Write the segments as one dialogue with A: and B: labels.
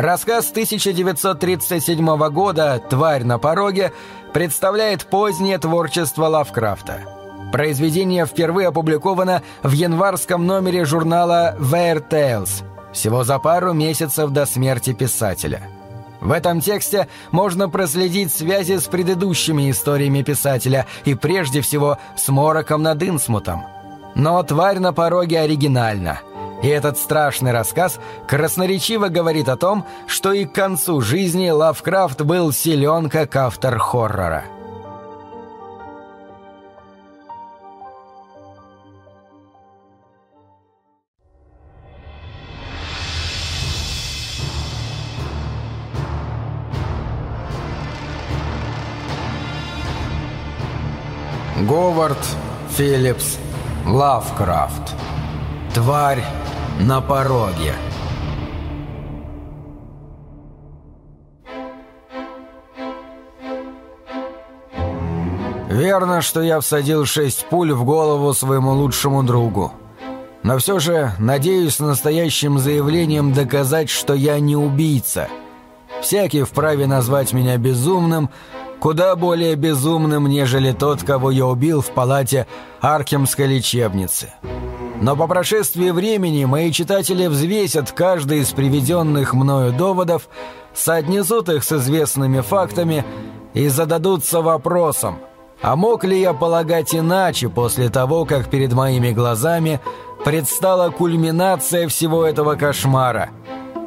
A: Рассказ 1937 года «Тварь на пороге» представляет позднее творчество Лавкрафта. Произведение впервые опубликовано в январском номере журнала «Weird Tales», всего за пару месяцев до смерти писателя. В этом тексте можно проследить связи с предыдущими историями писателя и прежде всего с Мороком над Инсмутом. Но «Тварь на пороге» оригинальна – и этот страшный рассказ красноречиво говорит о том, что и к концу жизни Лавкрафт был силен как автор хоррора. Говард Филлипс Лавкрафт Тварь на пороге. Верно, что я всадил шесть пуль в голову своему лучшему другу. Но все же надеюсь настоящим заявлением доказать, что я не убийца. Всякий вправе назвать меня безумным, куда более безумным, нежели тот, кого я убил в палате Аркемской лечебницы. Но по прошествии времени мои читатели взвесят каждый из приведенных мною доводов, соотнесут их с известными фактами и зададутся вопросом, а мог ли я полагать иначе после того, как перед моими глазами предстала кульминация всего этого кошмара?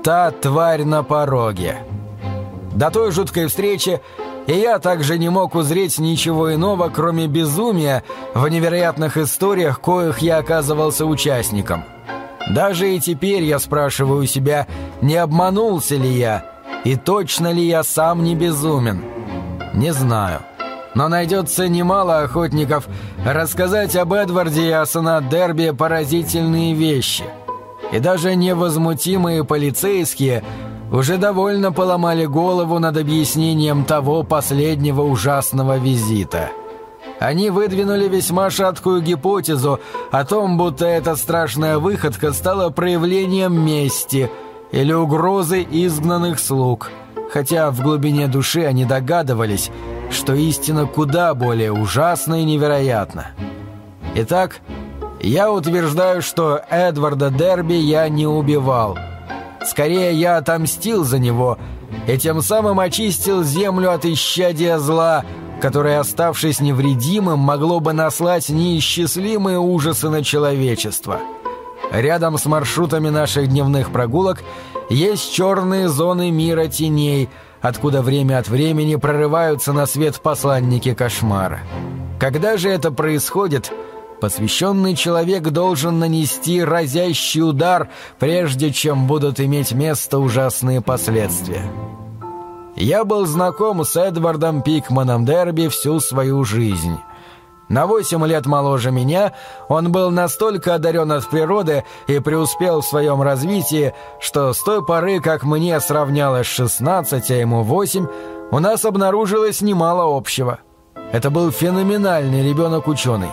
A: Та тварь на пороге. До той жуткой встречи и я также не мог узреть ничего иного, кроме безумия в невероятных историях, коих я оказывался участником. Даже и теперь я спрашиваю себя, не обманулся ли я, и точно ли я сам не безумен. Не знаю. Но найдется немало охотников рассказать об Эдварде и о Дерби поразительные вещи. И даже невозмутимые полицейские – уже довольно поломали голову над объяснением того последнего ужасного визита. Они выдвинули весьма шаткую гипотезу о том, будто эта страшная выходка стала проявлением мести или угрозы изгнанных слуг, хотя в глубине души они догадывались, что истина куда более ужасна и невероятна. Итак, я утверждаю, что Эдварда Дерби я не убивал – Скорее, я отомстил за него и тем самым очистил землю от исчадия зла, которое, оставшись невредимым, могло бы наслать неисчислимые ужасы на человечество. Рядом с маршрутами наших дневных прогулок есть черные зоны мира теней, откуда время от времени прорываются на свет посланники кошмара. Когда же это происходит – посвященный человек должен нанести разящий удар, прежде чем будут иметь место ужасные последствия. Я был знаком с Эдвардом Пикманом Дерби всю свою жизнь. На восемь лет моложе меня он был настолько одарен от природы и преуспел в своем развитии, что с той поры, как мне сравнялось шестнадцать, а ему восемь, у нас обнаружилось немало общего. Это был феноменальный ребенок-ученый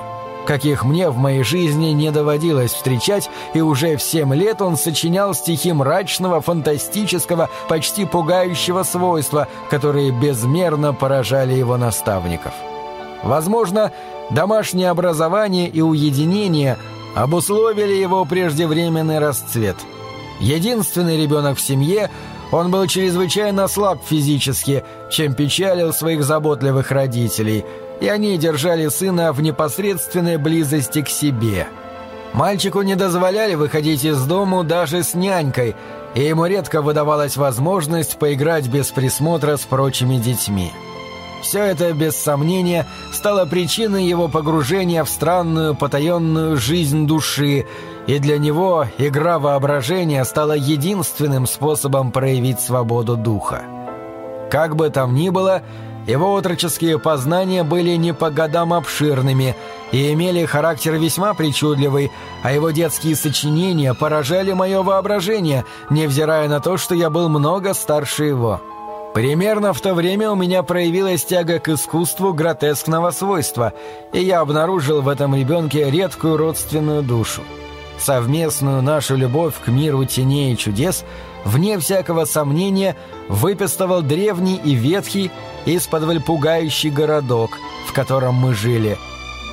A: каких мне в моей жизни не доводилось встречать, и уже в семь лет он сочинял стихи мрачного, фантастического, почти пугающего свойства, которые безмерно поражали его наставников. Возможно, домашнее образование и уединение обусловили его преждевременный расцвет. Единственный ребенок в семье, он был чрезвычайно слаб физически, чем печалил своих заботливых родителей – и они держали сына в непосредственной близости к себе. Мальчику не дозволяли выходить из дому даже с нянькой, и ему редко выдавалась возможность поиграть без присмотра с прочими детьми. Все это, без сомнения, стало причиной его погружения в странную потаенную жизнь души, и для него игра воображения стала единственным способом проявить свободу духа. Как бы там ни было, его отроческие познания были не по годам обширными и имели характер весьма причудливый, а его детские сочинения поражали мое воображение, невзирая на то, что я был много старше его. Примерно в то время у меня проявилась тяга к искусству гротескного свойства, и я обнаружил в этом ребенке редкую родственную душу. совместную нашу любовь к миру теней и чудес, вне всякого сомнения, выпистывал древний и ветхий, из-под пугающий городок, в котором мы жили,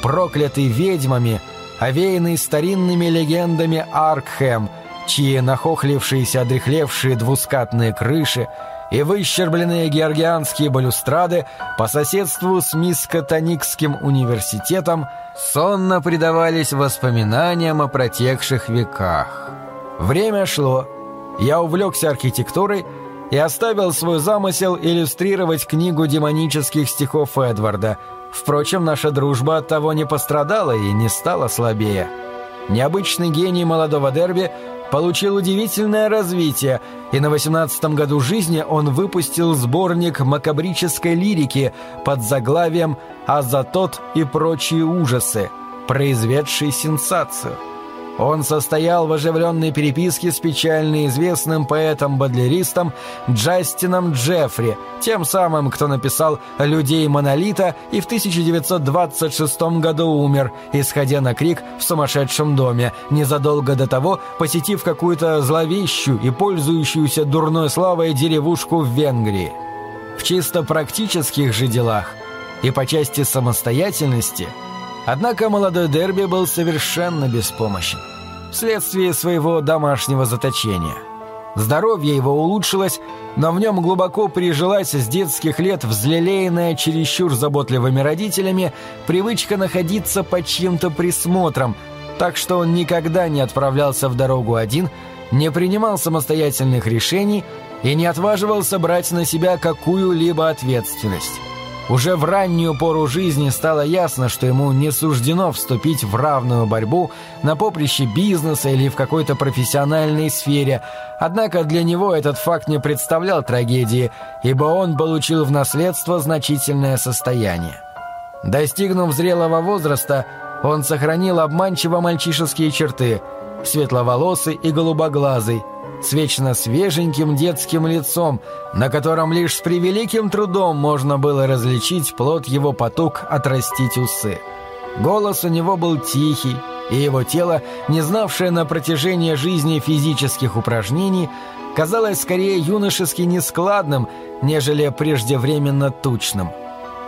A: проклятый ведьмами, овеянный старинными легендами Аркхэм, чьи нахохлившиеся одрехлевшие двускатные крыши и выщербленные георгианские балюстрады по соседству с Мискотоникским университетом сонно предавались воспоминаниям о протекших веках. Время шло. Я увлекся архитектурой и оставил свой замысел иллюстрировать книгу демонических стихов Эдварда. Впрочем, наша дружба от того не пострадала и не стала слабее. Необычный гений молодого Дерби получил удивительное развитие, и на 18-м году жизни он выпустил сборник макабрической лирики под заглавием «Азатот и прочие ужасы», произведший сенсацию. Он состоял в оживленной переписке с печально известным поэтом-бодлеристом Джастином Джеффри, тем самым, кто написал «Людей Монолита» и в 1926 году умер, исходя на крик в сумасшедшем доме, незадолго до того посетив какую-то зловещую и пользующуюся дурной славой деревушку в Венгрии. В чисто практических же делах и по части самостоятельности – Однако молодой Дерби был совершенно беспомощен вследствие своего домашнего заточения. Здоровье его улучшилось, но в нем глубоко прижилась с детских лет взлелеянная чересчур заботливыми родителями привычка находиться под чьим-то присмотром, так что он никогда не отправлялся в дорогу один, не принимал самостоятельных решений и не отваживался брать на себя какую-либо ответственность. Уже в раннюю пору жизни стало ясно, что ему не суждено вступить в равную борьбу на поприще бизнеса или в какой-то профессиональной сфере, однако для него этот факт не представлял трагедии, ибо он получил в наследство значительное состояние. Достигнув зрелого возраста, он сохранил обманчиво мальчишеские черты – светловолосый и голубоглазый – с вечно свеженьким детским лицом, на котором лишь с превеликим трудом можно было различить плод его потуг отрастить усы. Голос у него был тихий, и его тело, не знавшее на протяжении жизни физических упражнений, казалось скорее юношески нескладным, нежели преждевременно тучным.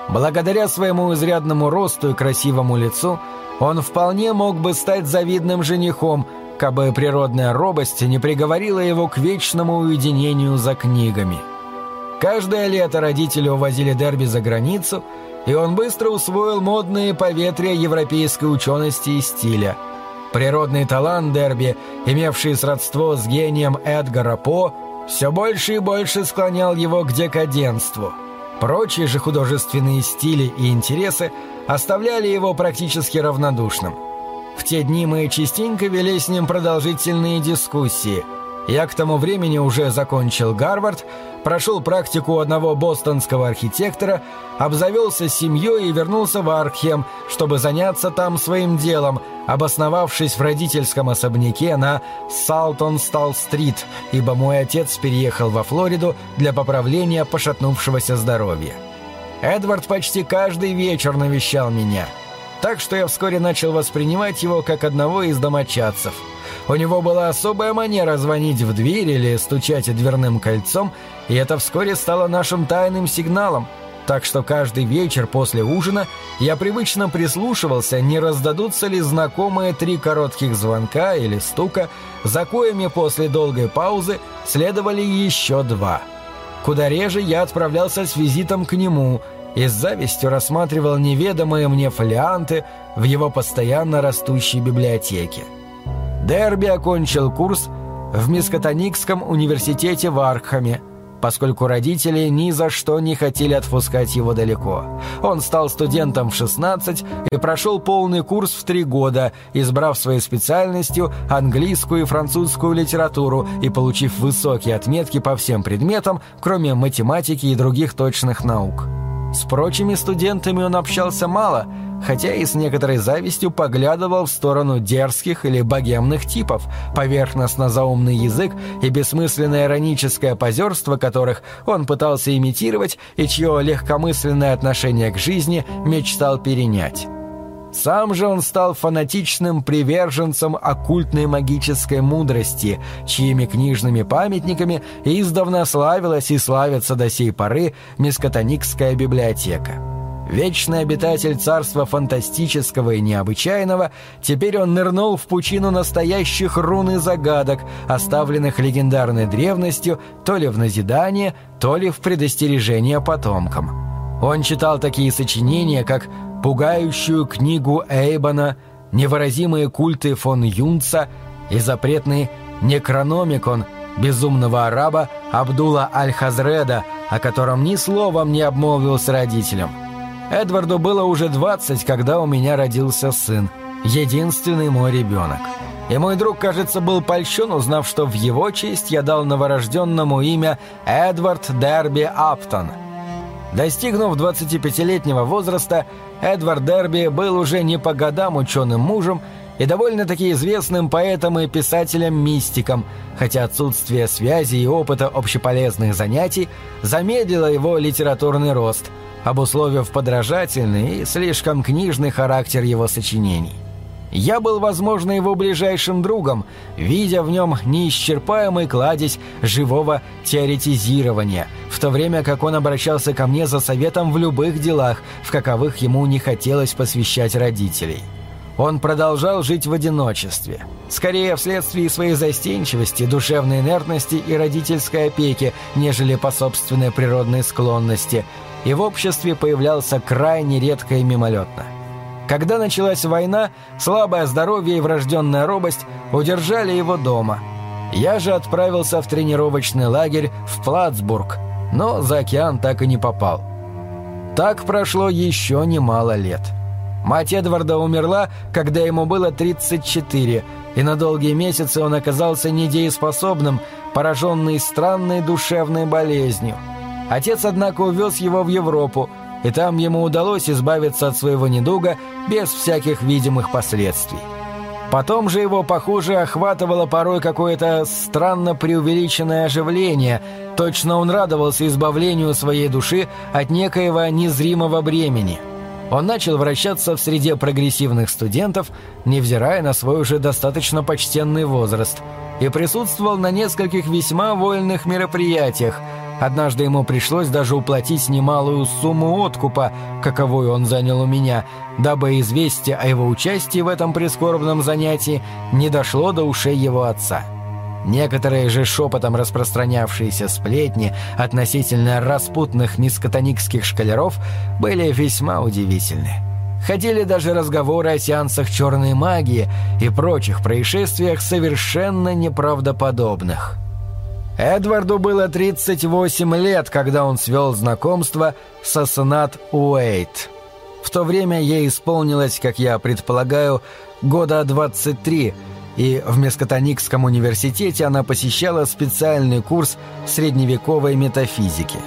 A: Благодаря своему изрядному росту и красивому лицу он вполне мог бы стать завидным женихом – кабы природная робость не приговорила его к вечному уединению за книгами. Каждое лето родители увозили Дерби за границу, и он быстро усвоил модные поветрия европейской учености и стиля. Природный талант Дерби, имевший сродство с гением Эдгара По, все больше и больше склонял его к декаденству. Прочие же художественные стили и интересы оставляли его практически равнодушным – в те дни мы частенько вели с ним продолжительные дискуссии. Я к тому времени уже закончил Гарвард, прошел практику одного бостонского архитектора, обзавелся семьей и вернулся в Аркхем, чтобы заняться там своим делом, обосновавшись в родительском особняке на Салтон-Стал-стрит, ибо мой отец переехал во Флориду для поправления пошатнувшегося здоровья. Эдвард почти каждый вечер навещал меня – так что я вскоре начал воспринимать его как одного из домочадцев. У него была особая манера звонить в дверь или стучать дверным кольцом, и это вскоре стало нашим тайным сигналом. Так что каждый вечер после ужина я привычно прислушивался, не раздадутся ли знакомые три коротких звонка или стука, за коями после долгой паузы следовали еще два. Куда реже я отправлялся с визитом к нему – и с завистью рассматривал неведомые мне фолианты в его постоянно растущей библиотеке. Дерби окончил курс в Мискотоникском университете в Аркхаме, поскольку родители ни за что не хотели отпускать его далеко. Он стал студентом в 16 и прошел полный курс в три года, избрав своей специальностью английскую и французскую литературу и получив высокие отметки по всем предметам, кроме математики и других точных наук. С прочими студентами он общался мало, хотя и с некоторой завистью поглядывал в сторону дерзких или богемных типов, поверхностно-заумный язык и бессмысленное ироническое позерство которых он пытался имитировать и чье легкомысленное отношение к жизни мечтал перенять. Сам же он стал фанатичным приверженцем оккультной магической мудрости, чьими книжными памятниками издавна славилась и славится до сей поры Мискотоникская библиотека. Вечный обитатель царства фантастического и необычайного, теперь он нырнул в пучину настоящих рун и загадок, оставленных легендарной древностью то ли в назидание, то ли в предостережение потомкам. Он читал такие сочинения, как «Пугающую книгу Эйбона», «Невыразимые культы фон Юнца» и запретный «Некрономикон» безумного араба Абдула Аль-Хазреда, о котором ни словом не обмолвился родителям. Эдварду было уже 20, когда у меня родился сын, единственный мой ребенок. И мой друг, кажется, был польщен, узнав, что в его честь я дал новорожденному имя Эдвард Дерби Аптон. Достигнув 25-летнего возраста, Эдвард Дерби был уже не по годам ученым мужем и довольно-таки известным поэтом и писателем-мистиком, хотя отсутствие связи и опыта общеполезных занятий замедлило его литературный рост – обусловив подражательный и слишком книжный характер его сочинений. Я был, возможно, его ближайшим другом, видя в нем неисчерпаемый кладезь живого теоретизирования, в то время как он обращался ко мне за советом в любых делах, в каковых ему не хотелось посвящать родителей. Он продолжал жить в одиночестве, скорее вследствие своей застенчивости, душевной инертности и родительской опеки, нежели по собственной природной склонности – и в обществе появлялся крайне редко и мимолетно. Когда началась война, слабое здоровье и врожденная робость удержали его дома. Я же отправился в тренировочный лагерь в Плацбург, но за океан так и не попал. Так прошло еще немало лет. Мать Эдварда умерла, когда ему было 34, и на долгие месяцы он оказался недееспособным, пораженный странной душевной болезнью – Отец, однако, увез его в Европу, и там ему удалось избавиться от своего недуга без всяких видимых последствий. Потом же его, похоже, охватывало порой какое-то странно преувеличенное оживление, точно он радовался избавлению своей души от некоего незримого бремени. Он начал вращаться в среде прогрессивных студентов, невзирая на свой уже достаточно почтенный возраст, и присутствовал на нескольких весьма вольных мероприятиях – Однажды ему пришлось даже уплатить немалую сумму откупа, каковую он занял у меня, дабы известие о его участии в этом прискорбном занятии не дошло до ушей его отца. Некоторые же шепотом распространявшиеся сплетни относительно распутных мискотоникских шкалеров были весьма удивительны. Ходили даже разговоры о сеансах черной магии и прочих происшествиях совершенно неправдоподобных. Эдварду было 38 лет, когда он свел знакомство с Асанат Уэйт. В то время ей исполнилось, как я предполагаю, года 23, и в Мескотоникском университете она посещала специальный курс средневековой метафизики.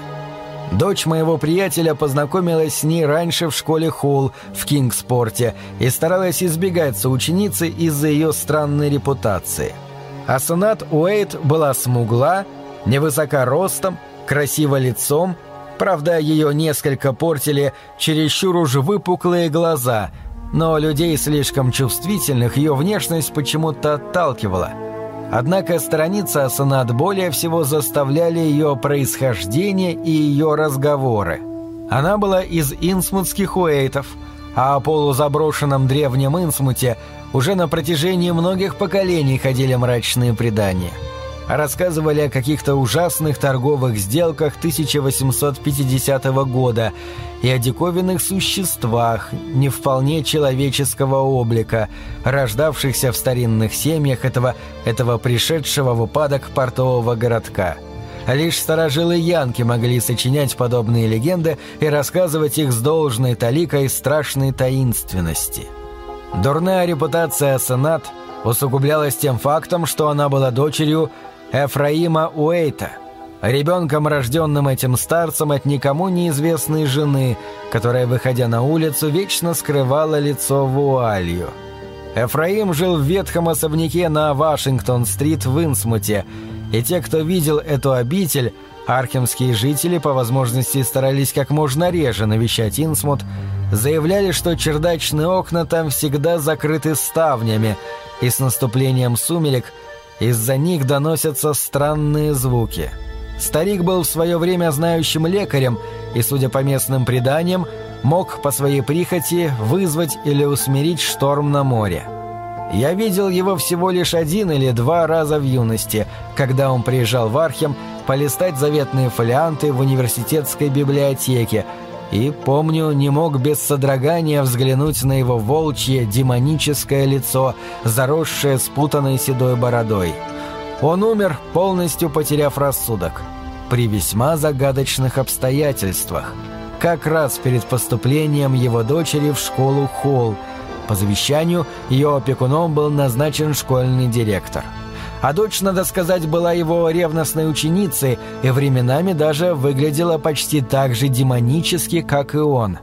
A: Дочь моего приятеля познакомилась с ней раньше в школе Холл в Кингспорте и старалась избегать соученицы из-за ее странной репутации – Асанат Уэйт была смугла, невысока ростом, красиво лицом, правда, ее несколько портили чересчур уж выпуклые глаза, но людей слишком чувствительных ее внешность почему-то отталкивала. Однако страницы Асанат более всего заставляли ее происхождение и ее разговоры. Она была из инсмутских уэйтов, а о полузаброшенном древнем Инсмуте – уже на протяжении многих поколений ходили мрачные предания. Рассказывали о каких-то ужасных торговых сделках 1850 года и о диковинных существах не вполне человеческого облика, рождавшихся в старинных семьях этого, этого пришедшего в упадок портового городка. Лишь старожилы Янки могли сочинять подобные легенды и рассказывать их с должной таликой страшной таинственности. Дурная репутация Сенат усугублялась тем фактом, что она была дочерью Эфраима Уэйта, ребенком, рожденным этим старцем от никому неизвестной жены, которая, выходя на улицу, вечно скрывала лицо вуалью. Эфраим жил в ветхом особняке на Вашингтон-стрит в Инсмуте, и те, кто видел эту обитель, архемские жители по возможности старались как можно реже навещать Инсмут, заявляли, что чердачные окна там всегда закрыты ставнями, и с наступлением сумерек из-за них доносятся странные звуки. Старик был в свое время знающим лекарем и, судя по местным преданиям, мог по своей прихоти вызвать или усмирить шторм на море. Я видел его всего лишь один или два раза в юности, когда он приезжал в Архем полистать заветные фолианты в университетской библиотеке, и, помню, не мог без содрогания взглянуть на его волчье демоническое лицо, заросшее спутанной седой бородой. Он умер, полностью потеряв рассудок. При весьма загадочных обстоятельствах. Как раз перед поступлением его дочери в школу Холл. По завещанию ее опекуном был назначен школьный директор – а дочь, надо сказать, была его ревностной ученицей и временами даже выглядела почти так же демонически, как и он.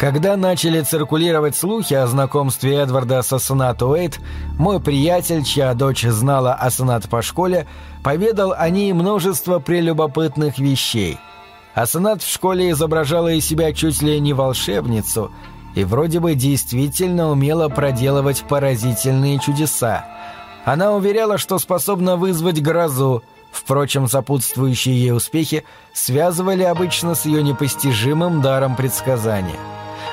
A: Когда начали циркулировать слухи о знакомстве Эдварда с Асанат Уэйт, мой приятель, чья дочь знала Асанат по школе, поведал о ней множество прелюбопытных вещей. Асанат в школе изображала из себя чуть ли не волшебницу и вроде бы действительно умела проделывать поразительные чудеса. Она уверяла, что способна вызвать грозу. Впрочем, сопутствующие ей успехи связывали обычно с ее непостижимым даром предсказания.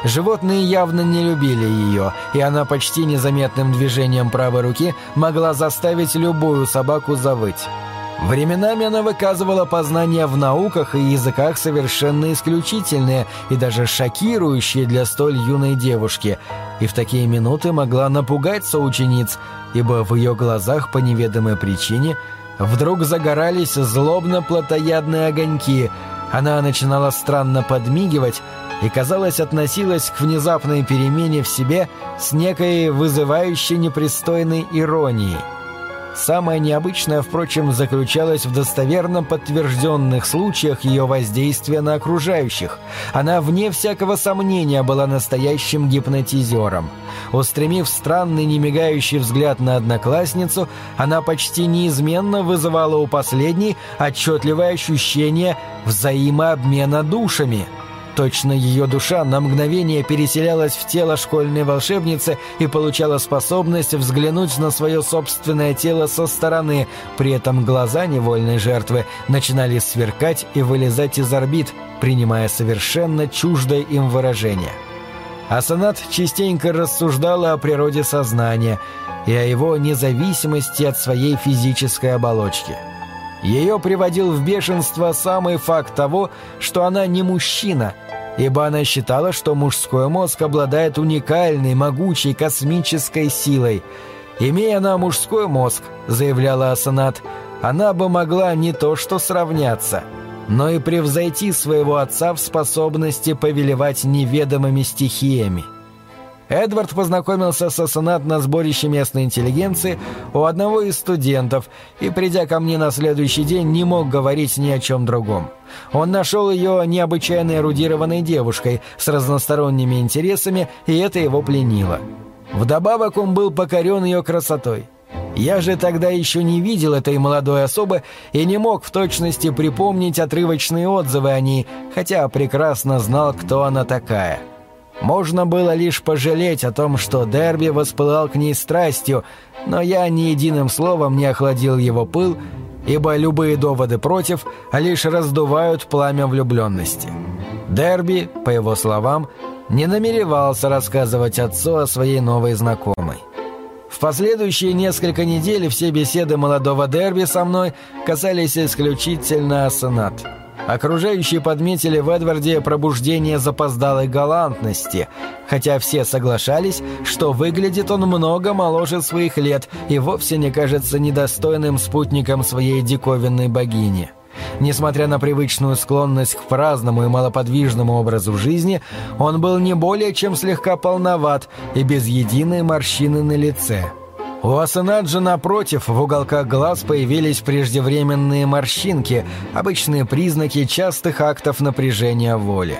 A: Животные явно не любили ее, и она почти незаметным движением правой руки могла заставить любую собаку завыть. Временами она выказывала познания в науках и языках совершенно исключительные и даже шокирующие для столь юной девушки, и в такие минуты могла напугать соучениц, ибо в ее глазах по неведомой причине вдруг загорались злобно-плотоядные огоньки, она начинала странно подмигивать и, казалось, относилась к внезапной перемене в себе с некой вызывающей непристойной иронией – Самое необычное, впрочем, заключалось в достоверно подтвержденных случаях ее воздействия на окружающих. Она, вне всякого сомнения, была настоящим гипнотизером. Устремив странный немигающий взгляд на одноклассницу, она почти неизменно вызывала у последней отчетливое ощущение взаимообмена душами – Точно ее душа на мгновение переселялась в тело школьной волшебницы и получала способность взглянуть на свое собственное тело со стороны, при этом глаза невольной жертвы начинали сверкать и вылезать из орбит, принимая совершенно чуждое им выражение. Асанат частенько рассуждала о природе сознания и о его независимости от своей физической оболочки – ее приводил в бешенство самый факт того, что она не мужчина, ибо она считала, что мужской мозг обладает уникальной, могучей космической силой. «Имея она мужской мозг», — заявляла Асанат, — «она бы могла не то что сравняться, но и превзойти своего отца в способности повелевать неведомыми стихиями». Эдвард познакомился со Асанат на сборище местной интеллигенции у одного из студентов и, придя ко мне на следующий день, не мог говорить ни о чем другом. Он нашел ее необычайно эрудированной девушкой с разносторонними интересами, и это его пленило. Вдобавок он был покорен ее красотой. Я же тогда еще не видел этой молодой особы и не мог в точности припомнить отрывочные отзывы о ней, хотя прекрасно знал, кто она такая. Можно было лишь пожалеть о том, что Дерби воспылал к ней страстью, но я ни единым словом не охладил его пыл, ибо любые доводы против лишь раздувают пламя влюбленности. Дерби, по его словам, не намеревался рассказывать отцу о своей новой знакомой. В последующие несколько недель все беседы молодого Дерби со мной касались исключительно Асенат – Окружающие подметили в Эдварде пробуждение запоздалой галантности, хотя все соглашались, что выглядит он много моложе своих лет и вовсе не кажется недостойным спутником своей диковинной богини. Несмотря на привычную склонность к праздному и малоподвижному образу жизни, он был не более чем слегка полноват и без единой морщины на лице – у Асанаджа, напротив, в уголках глаз появились преждевременные морщинки, обычные признаки частых актов напряжения воли.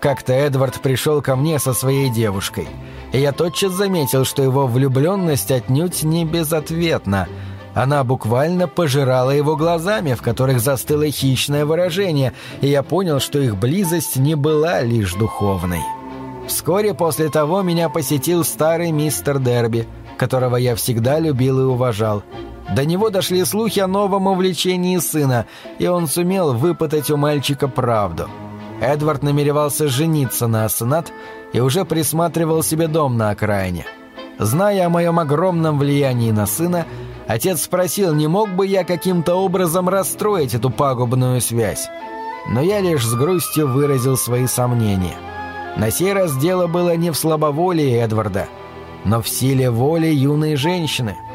A: Как-то Эдвард пришел ко мне со своей девушкой, и я тотчас заметил, что его влюбленность отнюдь не безответна. Она буквально пожирала его глазами, в которых застыло хищное выражение, и я понял, что их близость не была лишь духовной. Вскоре после того меня посетил старый мистер Дерби, которого я всегда любил и уважал. До него дошли слухи о новом увлечении сына, и он сумел выпытать у мальчика правду. Эдвард намеревался жениться на Асенат и уже присматривал себе дом на окраине. Зная о моем огромном влиянии на сына, отец спросил, не мог бы я каким-то образом расстроить эту пагубную связь. Но я лишь с грустью выразил свои сомнения. На сей раз дело было не в слабоволии Эдварда, но в силе воли юной женщины –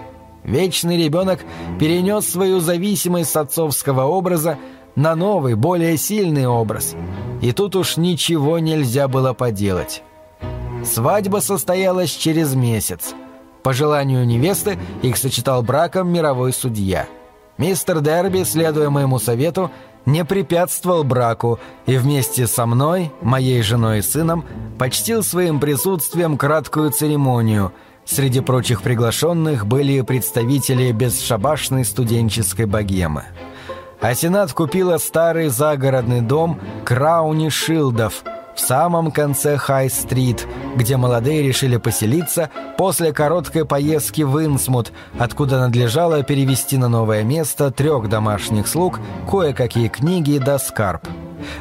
A: Вечный ребенок перенес свою зависимость с отцовского образа на новый, более сильный образ. И тут уж ничего нельзя было поделать. Свадьба состоялась через месяц. По желанию невесты их сочетал браком мировой судья. Мистер Дерби, следуя моему совету, не препятствовал браку и вместе со мной, моей женой и сыном, почтил своим присутствием краткую церемонию – Среди прочих приглашенных были представители бесшабашной студенческой богемы. А Сенат купила старый загородный дом Крауни Шилдов в самом конце Хай-стрит, где молодые решили поселиться после короткой поездки в Инсмут, откуда надлежало перевести на новое место трех домашних слуг, кое-какие книги да скарб.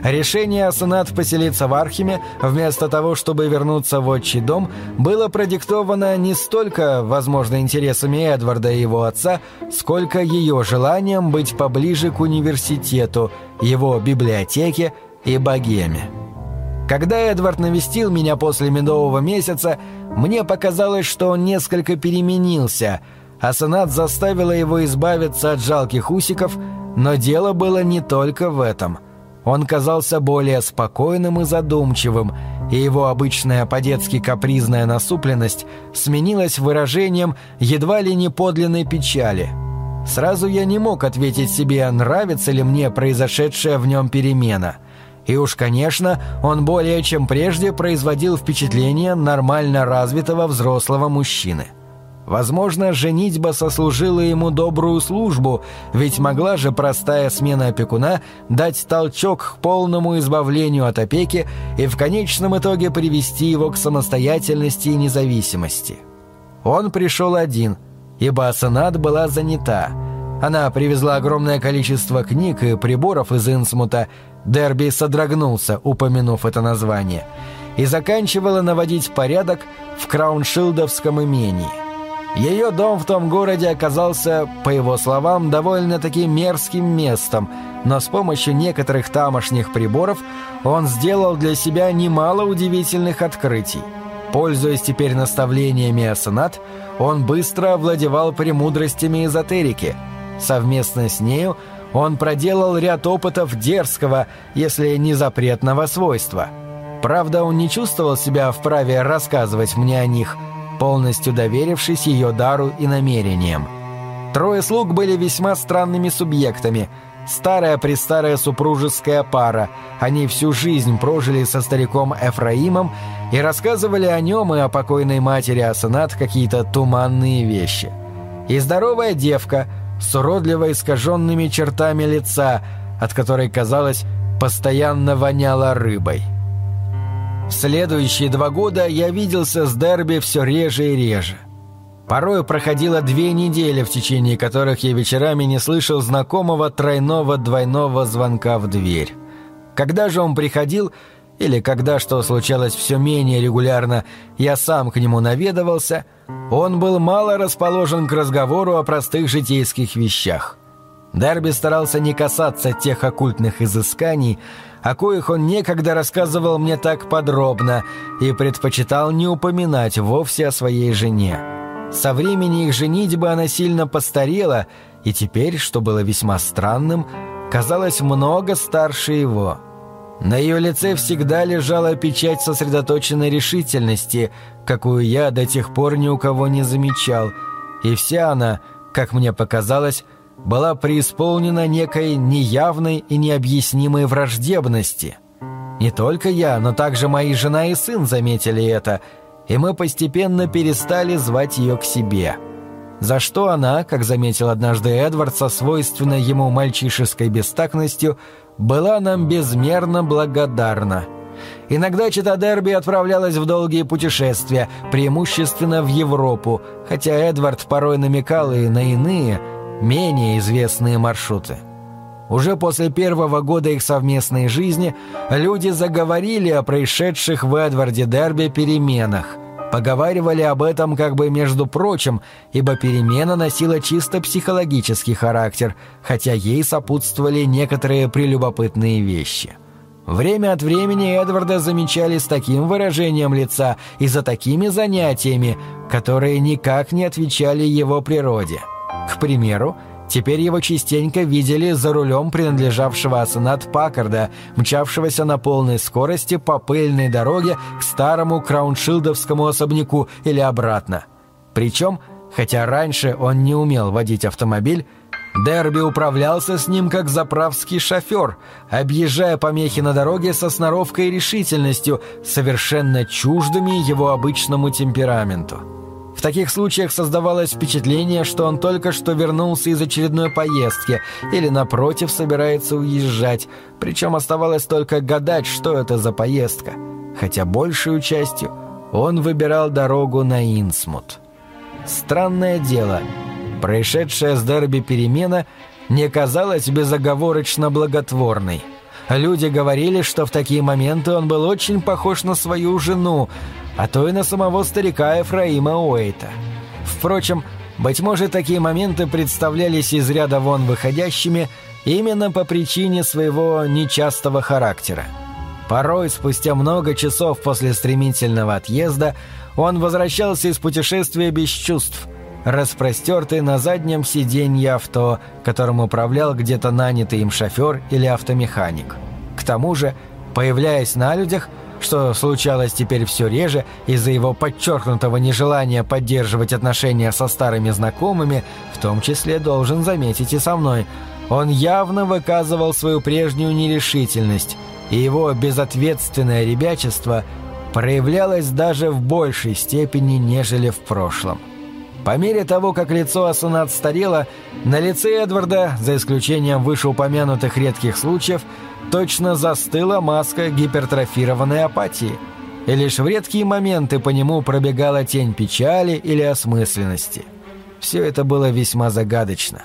A: Решение Асенат поселиться в Архиме, вместо того, чтобы вернуться в отчий дом, было продиктовано не столько, возможно, интересами Эдварда и его отца, сколько ее желанием быть поближе к университету, его библиотеке и богеме. Когда Эдвард навестил меня после медового месяца, мне показалось, что он несколько переменился, а Сенат заставила его избавиться от жалких усиков, но дело было не только в этом – он казался более спокойным и задумчивым, и его обычная по-детски капризная насупленность сменилась выражением едва ли не подлинной печали. Сразу я не мог ответить себе, нравится ли мне произошедшая в нем перемена. И уж, конечно, он более чем прежде производил впечатление нормально развитого взрослого мужчины. Возможно, женитьба сослужила ему добрую службу, ведь могла же простая смена опекуна дать толчок к полному избавлению от опеки и в конечном итоге привести его к самостоятельности и независимости. Он пришел один, ибо Асанат была занята. Она привезла огромное количество книг и приборов из Инсмута, Дерби содрогнулся, упомянув это название, и заканчивала наводить порядок в Крауншилдовском имении. Ее дом в том городе оказался, по его словам, довольно-таки мерзким местом, но с помощью некоторых тамошних приборов он сделал для себя немало удивительных открытий. Пользуясь теперь наставлениями Асанат, он быстро овладевал премудростями эзотерики. Совместно с нею он проделал ряд опытов дерзкого, если не запретного свойства. Правда, он не чувствовал себя вправе рассказывать мне о них – полностью доверившись ее дару и намерениям. Трое слуг были весьма странными субъектами. Старая-престарая супружеская пара. Они всю жизнь прожили со стариком Эфраимом и рассказывали о нем и о покойной матери Асанат какие-то туманные вещи. И здоровая девка уродливо искаженными чертами лица, от которой, казалось, постоянно воняло рыбой. В следующие два года я виделся с Дерби все реже и реже. Порой проходило две недели, в течение которых я вечерами не слышал знакомого тройного-двойного звонка в дверь. Когда же он приходил, или когда, что случалось все менее регулярно, я сам к нему наведывался, он был мало расположен к разговору о простых житейских вещах. Дерби старался не касаться тех оккультных изысканий, о коих он некогда рассказывал мне так подробно и предпочитал не упоминать вовсе о своей жене. Со времени их женитьбы она сильно постарела, и теперь, что было весьма странным, казалось много старше его. На ее лице всегда лежала печать сосредоточенной решительности, какую я до тех пор ни у кого не замечал, и вся она, как мне показалось, была преисполнена некой неявной и необъяснимой враждебности. Не только я, но также мои жена и сын заметили это, и мы постепенно перестали звать ее к себе. За что она, как заметил однажды Эдвард со свойственной ему мальчишеской бестактностью, была нам безмерно благодарна. Иногда чита Дерби отправлялась в долгие путешествия, преимущественно в Европу, хотя Эдвард порой намекал и на иные, менее известные маршруты. Уже после первого года их совместной жизни люди заговорили о происшедших в Эдварде Дерби переменах, Поговаривали об этом как бы между прочим, ибо перемена носила чисто психологический характер, хотя ей сопутствовали некоторые прелюбопытные вещи. Время от времени Эдварда замечали с таким выражением лица и за такими занятиями, которые никак не отвечали его природе. К примеру, Теперь его частенько видели за рулем принадлежавшего Асенат Паккарда, мчавшегося на полной скорости по пыльной дороге к старому крауншилдовскому особняку или обратно. Причем, хотя раньше он не умел водить автомобиль, Дерби управлялся с ним как заправский шофер, объезжая помехи на дороге со сноровкой и решительностью, совершенно чуждыми его обычному темпераменту. В таких случаях создавалось впечатление, что он только что вернулся из очередной поездки или, напротив, собирается уезжать, причем оставалось только гадать, что это за поездка, хотя большую частью он выбирал дорогу на Инсмут. Странное дело, происшедшая с Дерби перемена не казалась безоговорочно благотворной. Люди говорили, что в такие моменты он был очень похож на свою жену, а то и на самого старика Ефраима Уэйта. Впрочем, быть может, такие моменты представлялись из ряда вон выходящими именно по причине своего нечастого характера. Порой, спустя много часов после стремительного отъезда, он возвращался из путешествия без чувств, распростертый на заднем сиденье авто, которым управлял где-то нанятый им шофер или автомеханик. К тому же, появляясь на людях, что случалось теперь все реже из-за его подчеркнутого нежелания поддерживать отношения со старыми знакомыми, в том числе должен заметить и со мной. Он явно выказывал свою прежнюю нерешительность, и его безответственное ребячество проявлялось даже в большей степени, нежели в прошлом. По мере того, как лицо Асунат старело, на лице Эдварда, за исключением вышеупомянутых редких случаев, точно застыла маска гипертрофированной апатии, и лишь в редкие моменты по нему пробегала тень печали или осмысленности. Все это было весьма загадочно.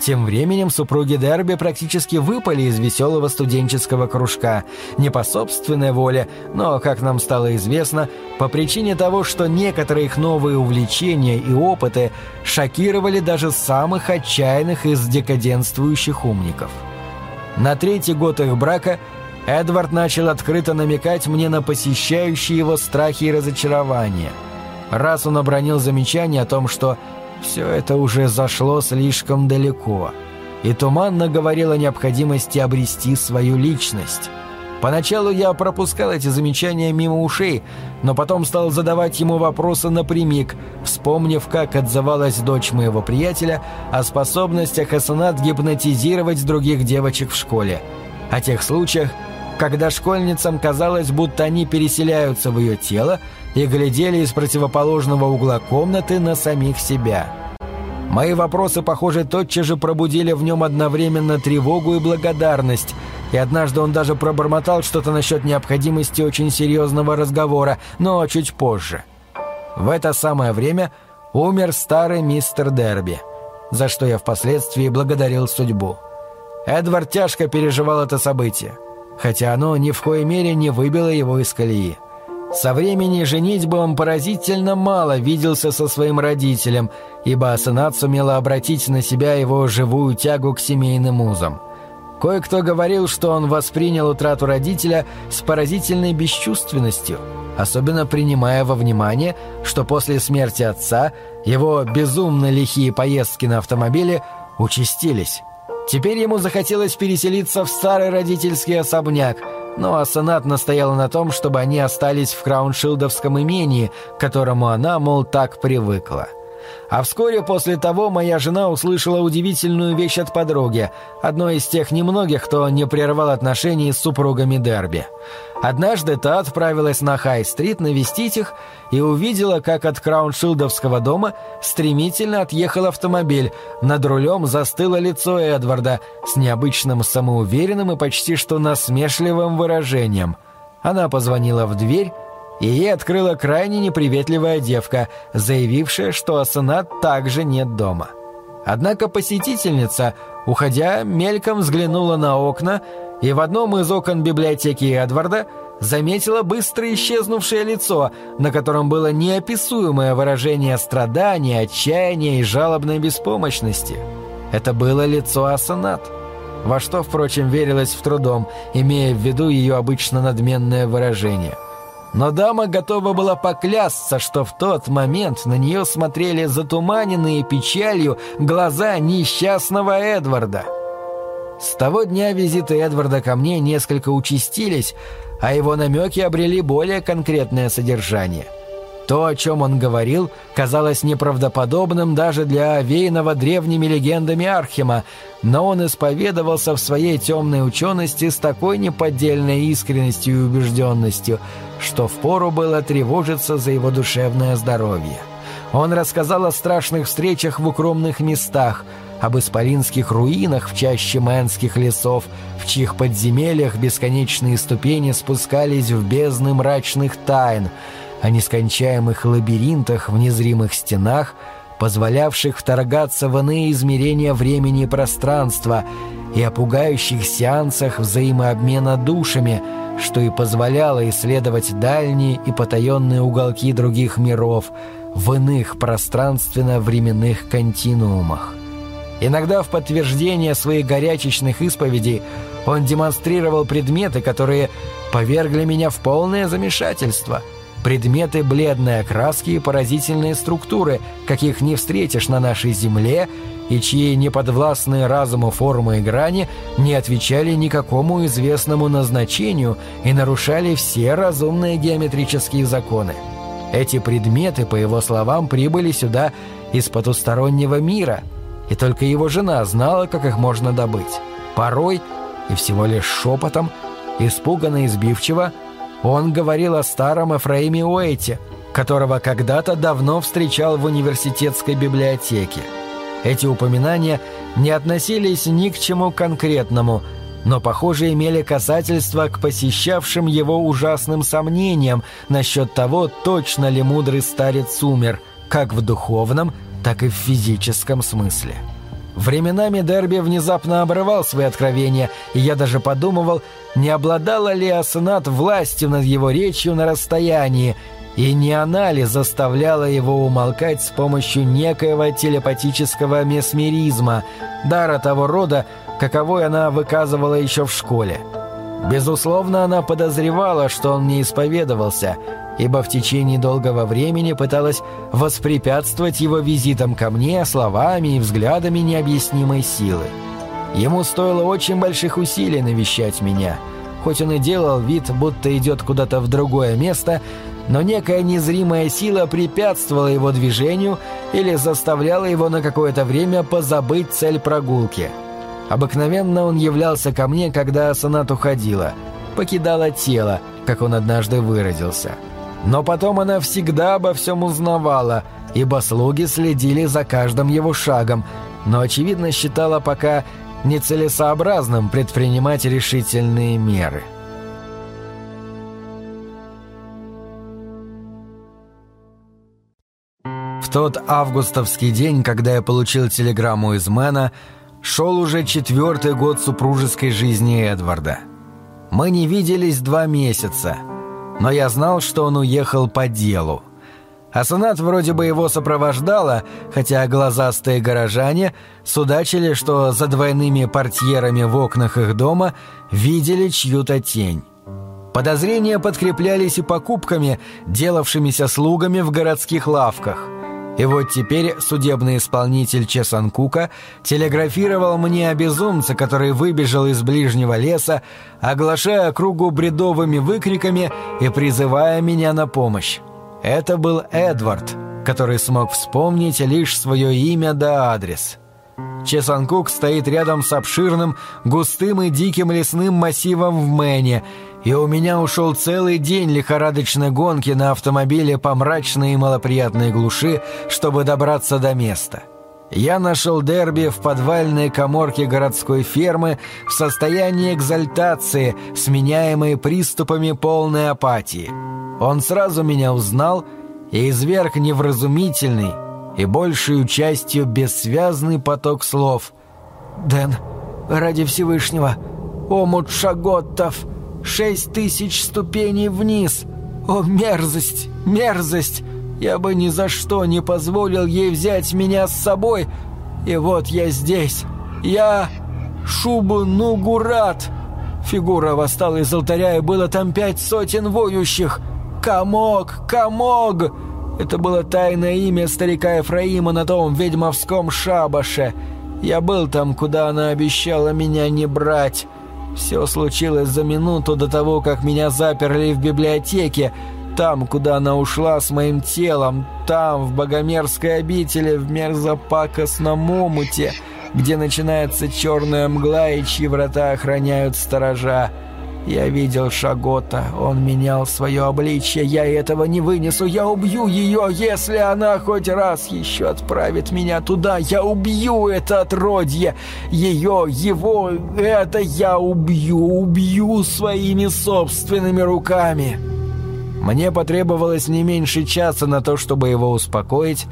A: Тем временем супруги Дерби практически выпали из веселого студенческого кружка, не по собственной воле, но, как нам стало известно, по причине того, что некоторые их новые увлечения и опыты шокировали даже самых отчаянных из декаденствующих умников. На третий год их брака Эдвард начал открыто намекать мне на посещающие его страхи и разочарования. Раз он обронил замечание о том, что все это уже зашло слишком далеко, и туманно говорил о необходимости обрести свою личность. Поначалу я пропускал эти замечания мимо ушей, но потом стал задавать ему вопросы напрямик, вспомнив, как отзывалась дочь моего приятеля о способностях Асанат гипнотизировать других девочек в школе. О тех случаях, когда школьницам казалось, будто они переселяются в ее тело и глядели из противоположного угла комнаты на самих себя. Мои вопросы, похоже, тотчас же пробудили в нем одновременно тревогу и благодарность, и однажды он даже пробормотал что-то насчет необходимости очень серьезного разговора, но чуть позже. В это самое время умер старый мистер Дерби, за что я впоследствии благодарил судьбу. Эдвард тяжко переживал это событие хотя оно ни в коей мере не выбило его из колеи. Со времени женитьбы он поразительно мало виделся со своим родителем, ибо Асенат сумела обратить на себя его живую тягу к семейным узам. Кое-кто говорил, что он воспринял утрату родителя с поразительной бесчувственностью, особенно принимая во внимание, что после смерти отца его безумно лихие поездки на автомобиле участились. Теперь ему захотелось переселиться в старый родительский особняк, но Асанат настояла на том, чтобы они остались в Крауншилдовском имении, к которому она, мол, так привыкла. А вскоре после того моя жена услышала удивительную вещь от подруги, одной из тех немногих, кто не прервал отношений с супругами Дерби. Однажды та отправилась на Хай-стрит навестить их и увидела, как от Крауншилдовского дома стремительно отъехал автомобиль. Над рулем застыло лицо Эдварда с необычным самоуверенным и почти что насмешливым выражением. Она позвонила в дверь, ей открыла крайне неприветливая девка, заявившая, что Асанат также нет дома. Однако посетительница, уходя, мельком взглянула на окна, и в одном из окон библиотеки Эдварда заметила быстро исчезнувшее лицо, на котором было неописуемое выражение страдания, отчаяния и жалобной беспомощности. Это было лицо Асанат, во что, впрочем, верилось в трудом, имея в виду ее обычно надменное выражение – но дама готова была поклясться, что в тот момент на нее смотрели затуманенные печалью глаза несчастного Эдварда. С того дня визиты Эдварда ко мне несколько участились, а его намеки обрели более конкретное содержание – то, о чем он говорил, казалось неправдоподобным даже для овеянного древними легендами Архима, но он исповедовался в своей темной учености с такой неподдельной искренностью и убежденностью, что впору было тревожиться за его душевное здоровье. Он рассказал о страшных встречах в укромных местах, об исполинских руинах в чаще мэнских лесов, в чьих подземельях бесконечные ступени спускались в бездны мрачных тайн — о нескончаемых лабиринтах в незримых стенах, позволявших вторгаться в иные измерения времени и пространства, и о пугающих сеансах взаимообмена душами, что и позволяло исследовать дальние и потаенные уголки других миров в иных пространственно-временных континуумах. Иногда в подтверждение своих горячечных исповедей он демонстрировал предметы, которые повергли меня в полное замешательство – предметы бледной окраски и поразительные структуры, каких не встретишь на нашей Земле, и чьи неподвластные разуму формы и грани не отвечали никакому известному назначению и нарушали все разумные геометрические законы. Эти предметы, по его словам, прибыли сюда из потустороннего мира, и только его жена знала, как их можно добыть. Порой, и всего лишь шепотом, испуганно и сбивчиво, он говорил о старом Эфраиме Уэйте, которого когда-то давно встречал в университетской библиотеке. Эти упоминания не относились ни к чему конкретному, но, похоже, имели касательство к посещавшим его ужасным сомнениям насчет того, точно ли мудрый старец умер, как в духовном, так и в физическом смысле. Временами Дерби внезапно обрывал свои откровения, и я даже подумывал, не обладала ли Асенат властью над его речью на расстоянии, и не она ли заставляла его умолкать с помощью некоего телепатического месмеризма, дара того рода, каковой она выказывала еще в школе. Безусловно, она подозревала, что он не исповедовался – ибо в течение долгого времени пыталась воспрепятствовать его визитам ко мне словами и взглядами необъяснимой силы. Ему стоило очень больших усилий навещать меня, хоть он и делал вид, будто идет куда-то в другое место, но некая незримая сила препятствовала его движению или заставляла его на какое-то время позабыть цель прогулки. Обыкновенно он являлся ко мне, когда сонат уходила, покидала тело, как он однажды выразился – но потом она всегда обо всем узнавала, ибо слуги следили за каждым его шагом, но, очевидно, считала пока нецелесообразным предпринимать решительные меры. В тот августовский день, когда я получил телеграмму из Мэна, шел уже четвертый год супружеской жизни Эдварда. Мы не виделись два месяца — но я знал, что он уехал по делу. Асанат вроде бы его сопровождала, хотя глазастые горожане судачили, что за двойными портьерами в окнах их дома видели чью-то тень. Подозрения подкреплялись и покупками, делавшимися слугами в городских лавках – и вот теперь судебный исполнитель Чесанкука телеграфировал мне о безумце, который выбежал из ближнего леса, оглашая кругу бредовыми выкриками и призывая меня на помощь. Это был Эдвард, который смог вспомнить лишь свое имя да адрес. Чесанкук стоит рядом с обширным, густым и диким лесным массивом в Мэне – и у меня ушел целый день лихорадочной гонки на автомобиле по мрачной и малоприятной глуши, чтобы добраться до места. Я нашел Дерби в подвальной коморке городской фермы в состоянии экзальтации, сменяемой приступами полной апатии. Он сразу меня узнал и изверг невразумительный и большей частью бессвязный поток слов. «Дэн, ради Всевышнего, омут шаготтов, шесть тысяч ступеней вниз! О, мерзость, мерзость! Я бы ни за что не позволил ей взять меня с собой. И вот я здесь. Я Шубу Нугурат. Фигура восстала из алтаря, и было там пять сотен воющих. Камог, Камог! Это было тайное имя старика Ефраима на том ведьмовском шабаше. Я был там, куда она обещала меня не брать. Все случилось за минуту до того, как меня заперли в библиотеке, там, куда она ушла с моим телом, там, в богомерзкой обители, в мерзопакостном омуте, где начинается черная мгла и чьи врата охраняют сторожа. Я видел Шагота, он менял свое обличье, я этого не вынесу, я убью ее, если она хоть раз еще отправит меня туда, я убью это отродье, ее, его, это я убью, убью своими собственными руками». Мне потребовалось не меньше часа на то, чтобы его успокоить,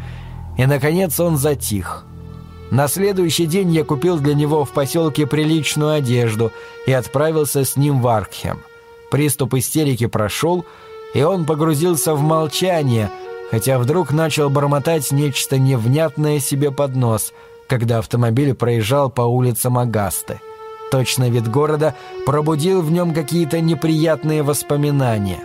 A: и, наконец, он затих. На следующий день я купил для него в поселке приличную одежду и отправился с ним в Аркхем. Приступ истерики прошел, и он погрузился в молчание, хотя вдруг начал бормотать нечто невнятное себе под нос, когда автомобиль проезжал по улицам Агасты. Точно вид города пробудил в нем какие-то неприятные воспоминания.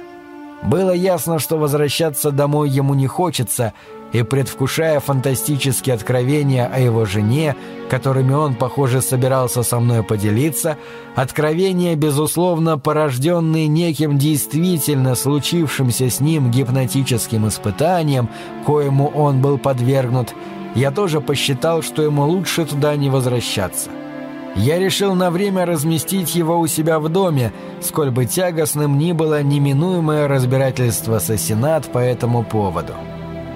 A: Было ясно, что возвращаться домой ему не хочется, и, предвкушая фантастические откровения о его жене, которыми он, похоже, собирался со мной поделиться, откровения, безусловно, порожденные неким действительно случившимся с ним гипнотическим испытанием, коему он был подвергнут, я тоже посчитал, что ему лучше туда не возвращаться. Я решил на время разместить его у себя в доме, сколь бы тягостным ни было неминуемое разбирательство со Сенат по этому поводу.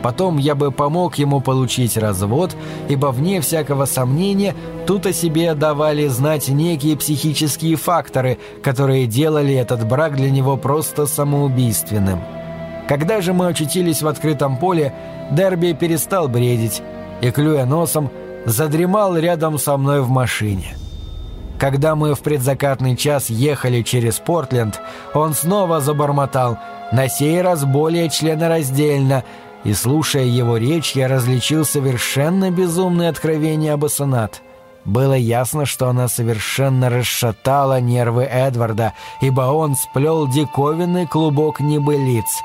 A: Потом я бы помог ему получить развод, ибо вне всякого сомнения тут о себе давали знать некие психические факторы, которые делали этот брак для него просто самоубийственным. Когда же мы очутились в открытом поле, Дерби перестал бредить и, клюя носом, задремал рядом со мной в машине. Когда мы в предзакатный час ехали через Портленд, он снова забормотал, на сей раз более членораздельно, и, слушая его речь, я различил совершенно безумное откровение об Ассенат. Было ясно, что она совершенно расшатала нервы Эдварда, ибо он сплел диковинный клубок небылиц.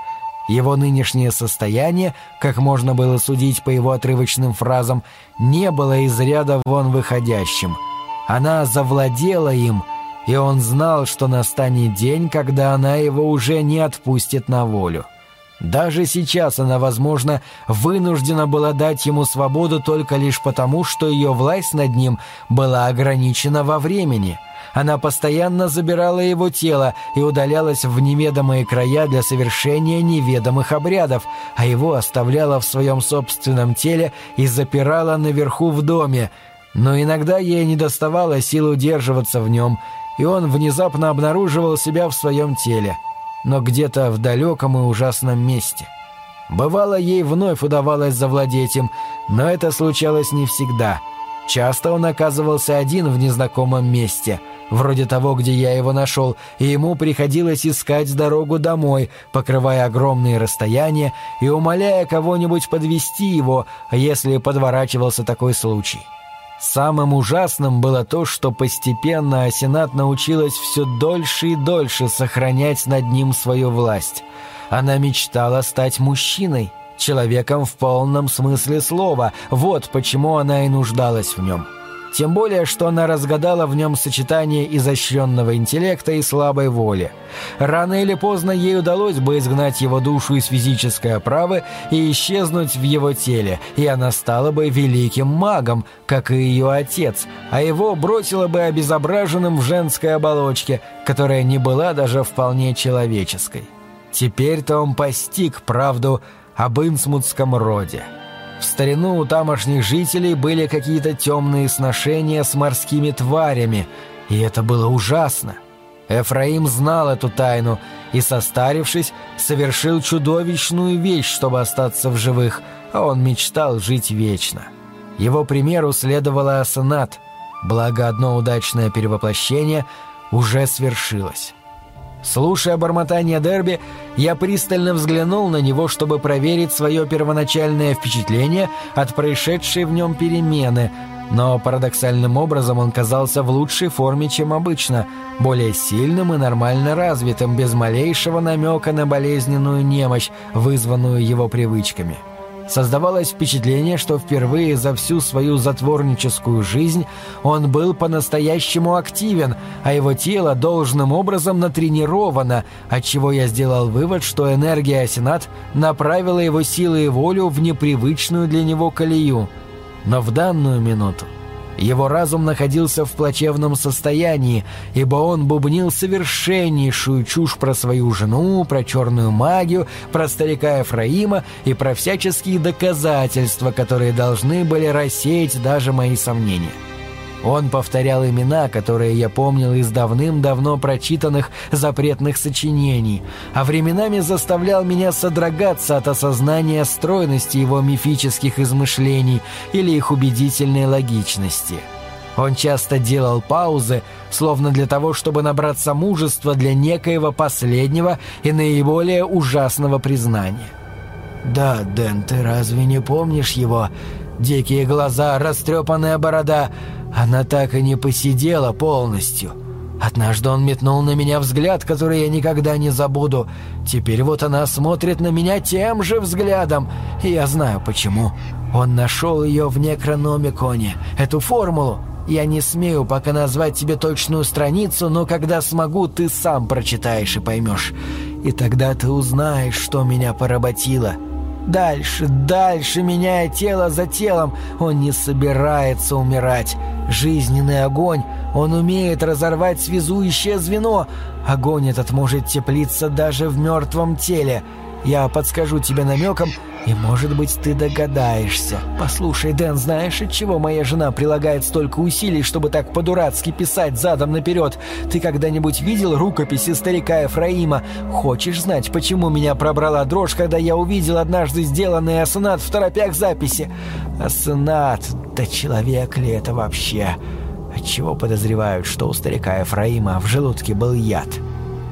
A: Его нынешнее состояние, как можно было судить по его отрывочным фразам, не было из ряда вон выходящим — она завладела им, и он знал, что настанет день, когда она его уже не отпустит на волю. Даже сейчас она, возможно, вынуждена была дать ему свободу только лишь потому, что ее власть над ним была ограничена во времени. Она постоянно забирала его тело и удалялась в неведомые края для совершения неведомых обрядов, а его оставляла в своем собственном теле и запирала наверху в доме, но иногда ей не доставало сил удерживаться в нем, и он внезапно обнаруживал себя в своем теле, но где-то в далеком и ужасном месте. Бывало, ей вновь удавалось завладеть им, но это случалось не всегда. Часто он оказывался один в незнакомом месте, вроде того, где я его нашел, и ему приходилось искать дорогу домой, покрывая огромные расстояния и умоляя кого-нибудь подвести его, если подворачивался такой случай. Самым ужасным было то, что постепенно Асенат научилась все дольше и дольше сохранять над ним свою власть. Она мечтала стать мужчиной, человеком в полном смысле слова, вот почему она и нуждалась в нем. Тем более, что она разгадала в нем сочетание изощренного интеллекта и слабой воли. Рано или поздно ей удалось бы изгнать его душу из физической оправы и исчезнуть в его теле, и она стала бы великим магом, как и ее отец, а его бросила бы обезображенным в женской оболочке, которая не была даже вполне человеческой. Теперь-то он постиг правду об инсмутском роде. В старину у тамошних жителей были какие-то темные сношения с морскими тварями, и это было ужасно. Эфраим знал эту тайну и, состарившись, совершил чудовищную вещь, чтобы остаться в живых, а он мечтал жить вечно. Его примеру следовало Асанат, благо одно удачное перевоплощение уже свершилось. Слушая бормотание Дерби, я пристально взглянул на него, чтобы проверить свое первоначальное впечатление от происшедшей в нем перемены, но парадоксальным образом он казался в лучшей форме, чем обычно, более сильным и нормально развитым, без малейшего намека на болезненную немощь, вызванную его привычками. — Создавалось впечатление, что впервые за всю свою затворническую жизнь он был по-настоящему активен, а его тело должным образом натренировано, отчего я сделал вывод, что энергия Асенат направила его силы и волю в непривычную для него колею. Но в данную минуту его разум находился в плачевном состоянии, ибо он бубнил совершеннейшую чушь про свою жену, про черную магию, про старика Ефраима и про всяческие доказательства, которые должны были рассеять даже мои сомнения. Он повторял имена, которые я помнил из давным-давно прочитанных запретных сочинений, а временами заставлял меня содрогаться от осознания стройности его мифических измышлений или их убедительной логичности. Он часто делал паузы, словно для того, чтобы набраться мужества для некоего последнего и наиболее ужасного признания. «Да, Дэн, ты разве не помнишь его? Дикие глаза, растрепанная борода...» Она так и не посидела полностью. Однажды он метнул на меня взгляд, который я никогда не забуду. Теперь вот она смотрит на меня тем же взглядом. И я знаю почему. Он нашел ее в Некрономиконе, эту формулу. Я не смею пока назвать тебе точную страницу, но когда смогу, ты сам прочитаешь и поймешь. И тогда ты узнаешь, что меня поработило». Дальше, дальше, меняя тело за телом, он не собирается умирать. Жизненный огонь, он умеет разорвать связующее звено. Огонь этот может теплиться даже в мертвом теле. Я подскажу тебе намеком, и, может быть, ты догадаешься. Послушай, Дэн, знаешь, от чего моя жена прилагает столько усилий, чтобы так по-дурацки писать задом наперед? Ты когда-нибудь видел рукописи старика Ефраима? Хочешь знать, почему меня пробрала дрожь, когда я увидел однажды сделанный асенат в торопях записи? Асенат, да человек ли это вообще? Отчего подозревают, что у старика Ефраима в желудке был яд?»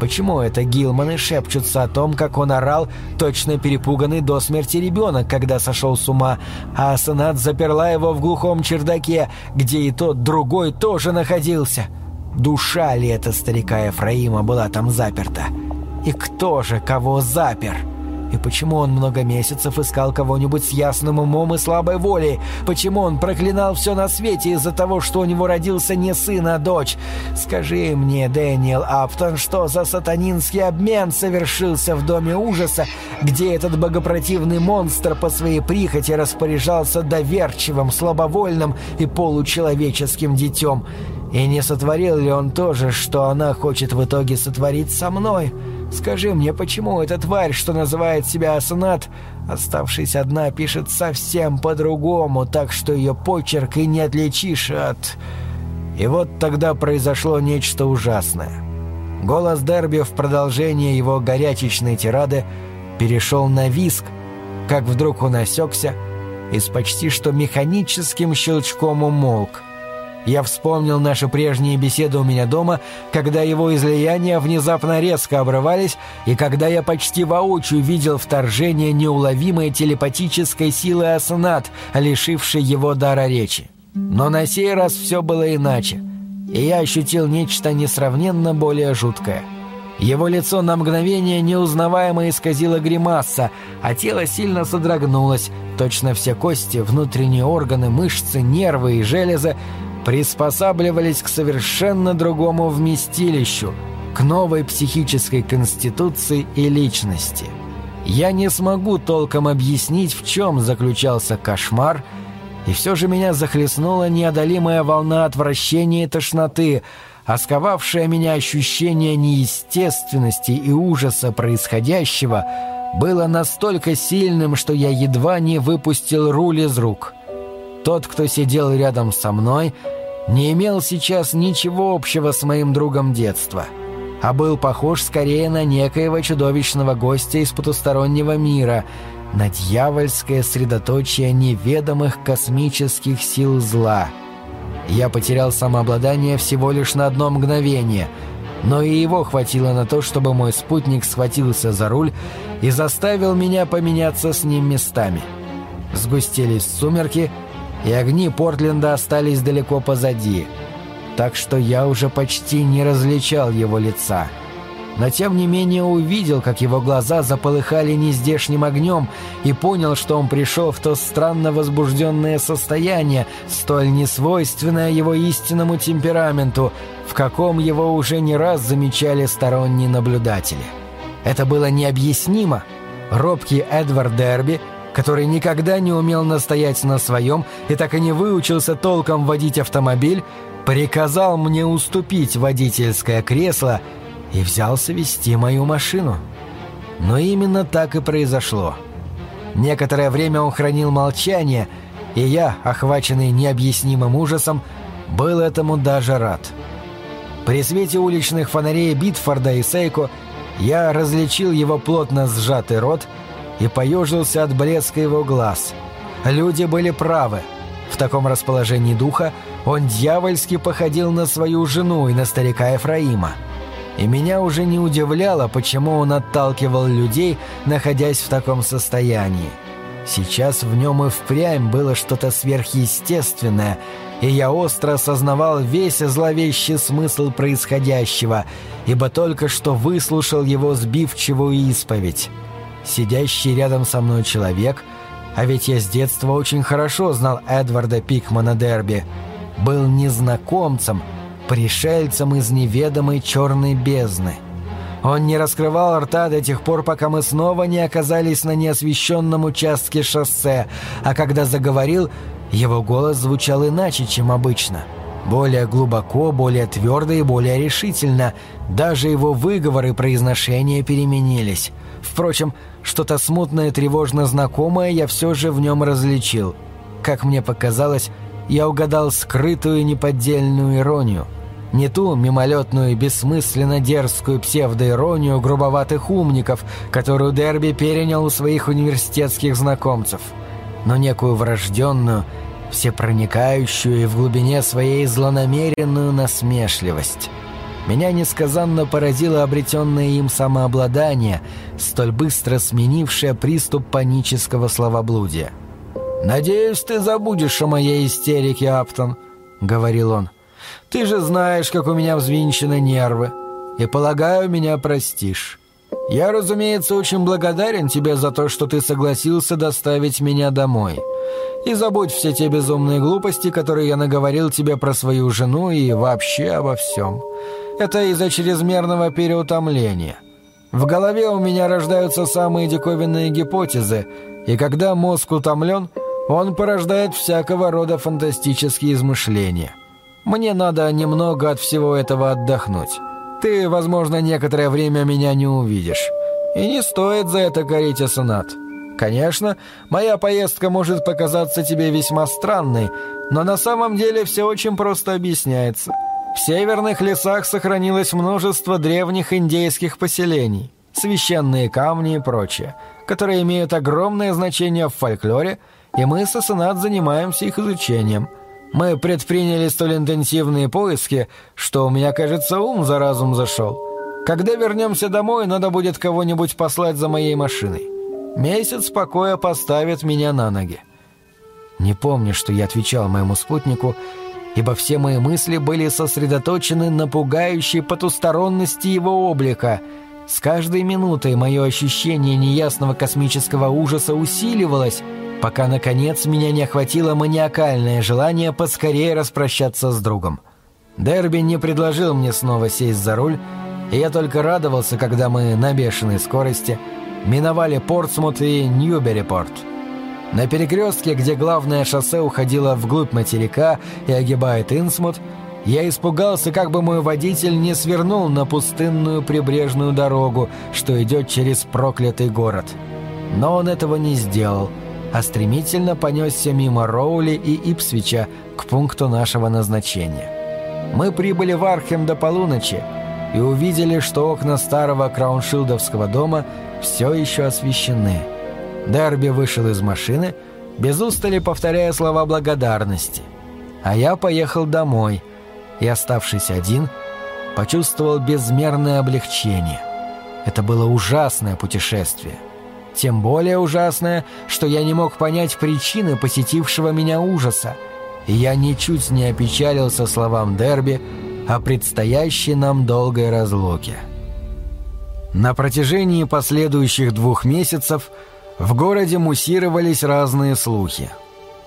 A: Почему это Гилманы шепчутся о том, как он орал, точно перепуганный до смерти ребенок, когда сошел с ума, а Асанат заперла его в глухом чердаке, где и тот другой тоже находился? Душа ли эта старика Ефраима была там заперта? И кто же кого запер?» И почему он много месяцев искал кого-нибудь с ясным умом и слабой волей? Почему он проклинал все на свете из-за того, что у него родился не сын, а дочь? Скажи мне, Дэниел Аптон, что за сатанинский обмен совершился в Доме Ужаса, где этот богопротивный монстр по своей прихоти распоряжался доверчивым, слабовольным и получеловеческим детем? И не сотворил ли он то же, что она хочет в итоге сотворить со мной?» Скажи мне, почему эта тварь, что называет себя Асанат, оставшись одна, пишет совсем по-другому, так что ее почерк и не отличишь от...» И вот тогда произошло нечто ужасное. Голос Дерби в продолжение его горячечной тирады перешел на виск, как вдруг он осекся и с почти что механическим щелчком умолк – я вспомнил наши прежние беседы у меня дома, когда его излияния внезапно резко обрывались, и когда я почти воочию видел вторжение неуловимой телепатической силы Асанат, лишившей его дара речи. Но на сей раз все было иначе, и я ощутил нечто несравненно более жуткое. Его лицо на мгновение неузнаваемо исказило гримаса, а тело сильно содрогнулось, точно все кости, внутренние органы, мышцы, нервы и железы приспосабливались к совершенно другому вместилищу, к новой психической конституции и личности. Я не смогу толком объяснить, в чем заключался кошмар, и все же меня захлестнула неодолимая волна отвращения и тошноты, осковавшая меня ощущение неестественности и ужаса происходящего, было настолько сильным, что я едва не выпустил руль из рук. Тот, кто сидел рядом со мной, не имел сейчас ничего общего с моим другом детства, а был похож скорее на некоего чудовищного гостя из потустороннего мира, на дьявольское средоточие неведомых космических сил зла. Я потерял самообладание всего лишь на одно мгновение — но и его хватило на то, чтобы мой спутник схватился за руль и заставил меня поменяться с ним местами. Сгустились сумерки, и огни Портленда остались далеко позади, так что я уже почти не различал его лица — но тем не менее увидел, как его глаза заполыхали нездешним огнем и понял, что он пришел в то странно возбужденное состояние, столь несвойственное его истинному темпераменту, в каком его уже не раз замечали сторонние наблюдатели. Это было необъяснимо. Робкий Эдвард Дерби, который никогда не умел настоять на своем и так и не выучился толком водить автомобиль, приказал мне уступить водительское кресло – и взялся вести мою машину. Но именно так и произошло. Некоторое время он хранил молчание, и я, охваченный необъяснимым ужасом, был этому даже рад. При свете уличных фонарей Битфорда и Сейко я различил его плотно сжатый рот и поежился от блеска его глаз. Люди были правы. В таком расположении духа он дьявольски походил на свою жену и на старика Ефраима и меня уже не удивляло, почему он отталкивал людей, находясь в таком состоянии. Сейчас в нем и впрямь было что-то сверхъестественное, и я остро осознавал весь зловещий смысл происходящего, ибо только что выслушал его сбивчивую исповедь. Сидящий рядом со мной человек, а ведь я с детства очень хорошо знал Эдварда Пикмана Дерби, был незнакомцем — пришельцем из неведомой черной бездны. Он не раскрывал рта до тех пор, пока мы снова не оказались на неосвещенном участке шоссе, а когда заговорил, его голос звучал иначе, чем обычно. Более глубоко, более твердо и более решительно. Даже его выговоры и произношения переменились. Впрочем, что-то смутное тревожно знакомое я все же в нем различил. Как мне показалось, я угадал скрытую неподдельную иронию – не ту мимолетную, бессмысленно дерзкую псевдоиронию грубоватых умников, которую Дерби перенял у своих университетских знакомцев, но некую врожденную, всепроникающую и в глубине своей злонамеренную насмешливость. Меня несказанно поразило обретенное им самообладание, столь быстро сменившее приступ панического словоблудия. «Надеюсь, ты забудешь о моей истерике, Аптон», — говорил он. — ты же знаешь, как у меня взвинчены нервы. И, полагаю, меня простишь. Я, разумеется, очень благодарен тебе за то, что ты согласился доставить меня домой. И забудь все те безумные глупости, которые я наговорил тебе про свою жену и вообще обо всем. Это из-за чрезмерного переутомления. В голове у меня рождаются самые диковинные гипотезы, и когда мозг утомлен, он порождает всякого рода фантастические измышления. Мне надо немного от всего этого отдохнуть. Ты, возможно, некоторое время меня не увидишь. И не стоит за это корить Асанат. Конечно, моя поездка может показаться тебе весьма странной, но на самом деле все очень просто объясняется. В северных лесах сохранилось множество древних индейских поселений, священные камни и прочее, которые имеют огромное значение в фольклоре, и мы с Асанат занимаемся их изучением – мы предприняли столь интенсивные поиски, что у меня, кажется, ум за разум зашел. Когда вернемся домой, надо будет кого-нибудь послать за моей машиной. Месяц покоя поставит меня на ноги. Не помню, что я отвечал моему спутнику, ибо все мои мысли были сосредоточены на пугающей потусторонности его облика. С каждой минутой мое ощущение неясного космического ужаса усиливалось, пока, наконец, меня не охватило маниакальное желание поскорее распрощаться с другом. Дерби не предложил мне снова сесть за руль, и я только радовался, когда мы на бешеной скорости миновали Портсмут и Ньюберипорт. На перекрестке, где главное шоссе уходило вглубь материка и огибает Инсмут, Я испугался, как бы мой водитель не свернул на пустынную прибрежную дорогу, что идет через проклятый город. Но он этого не сделал, а стремительно понесся мимо Роули и Ипсвича к пункту нашего назначения. Мы прибыли в Архем до полуночи и увидели, что окна старого Крауншилдовского дома все еще освещены. Дерби вышел из машины, без устали повторяя слова благодарности. А я поехал домой и, оставшись один, почувствовал безмерное облегчение. Это было ужасное путешествие. Тем более ужасное, что я не мог понять причины посетившего меня ужаса, и я ничуть не опечалился словам Дерби о предстоящей нам долгой разлуке. На протяжении последующих двух месяцев в городе муссировались разные слухи.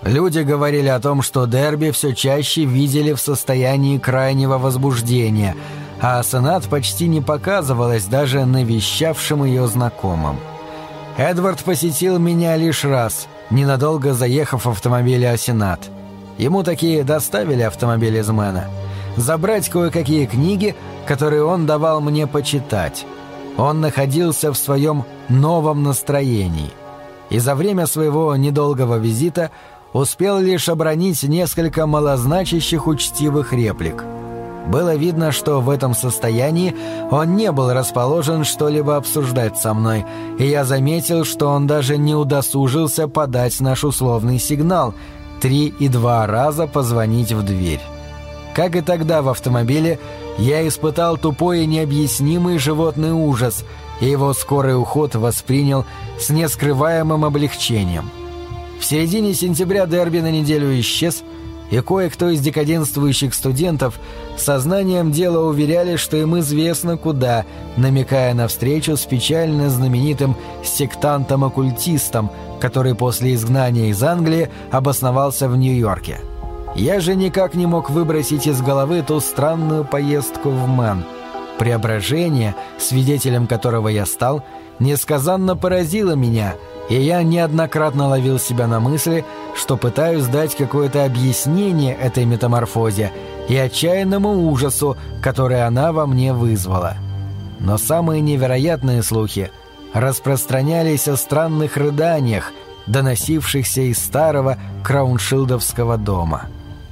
A: Люди говорили о том, что Дерби все чаще видели в состоянии крайнего возбуждения, а Асенат почти не показывалась даже навещавшим ее знакомым. Эдвард посетил меня лишь раз, ненадолго заехав в автомобиле Асенат. Ему такие доставили автомобиль из Мэна. Забрать кое-какие книги, которые он давал мне почитать. Он находился в своем новом настроении. И за время своего недолгого визита успел лишь обронить несколько малозначащих учтивых реплик. Было видно, что в этом состоянии он не был расположен что-либо обсуждать со мной, и я заметил, что он даже не удосужился подать наш условный сигнал — три и два раза позвонить в дверь. Как и тогда в автомобиле, я испытал тупой и необъяснимый животный ужас, и его скорый уход воспринял с нескрываемым облегчением. В середине сентября Дерби на неделю исчез, и кое-кто из декаденствующих студентов сознанием дела уверяли, что им известно куда, намекая на встречу с печально знаменитым сектантом-оккультистом, который после изгнания из Англии обосновался в Нью-Йорке. Я же никак не мог выбросить из головы ту странную поездку в Мэн. Преображение, свидетелем которого я стал, несказанно поразило меня, и я неоднократно ловил себя на мысли, что пытаюсь дать какое-то объяснение этой метаморфозе и отчаянному ужасу, который она во мне вызвала. Но самые невероятные слухи — распространялись о странных рыданиях, доносившихся из старого крауншилдовского дома.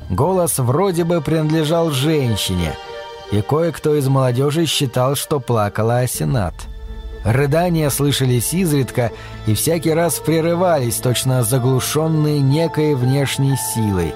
A: Голос вроде бы принадлежал женщине, и кое-кто из молодежи считал, что плакала Асенат. Рыдания слышались изредка и всякий раз прерывались, точно заглушенные некой внешней силой.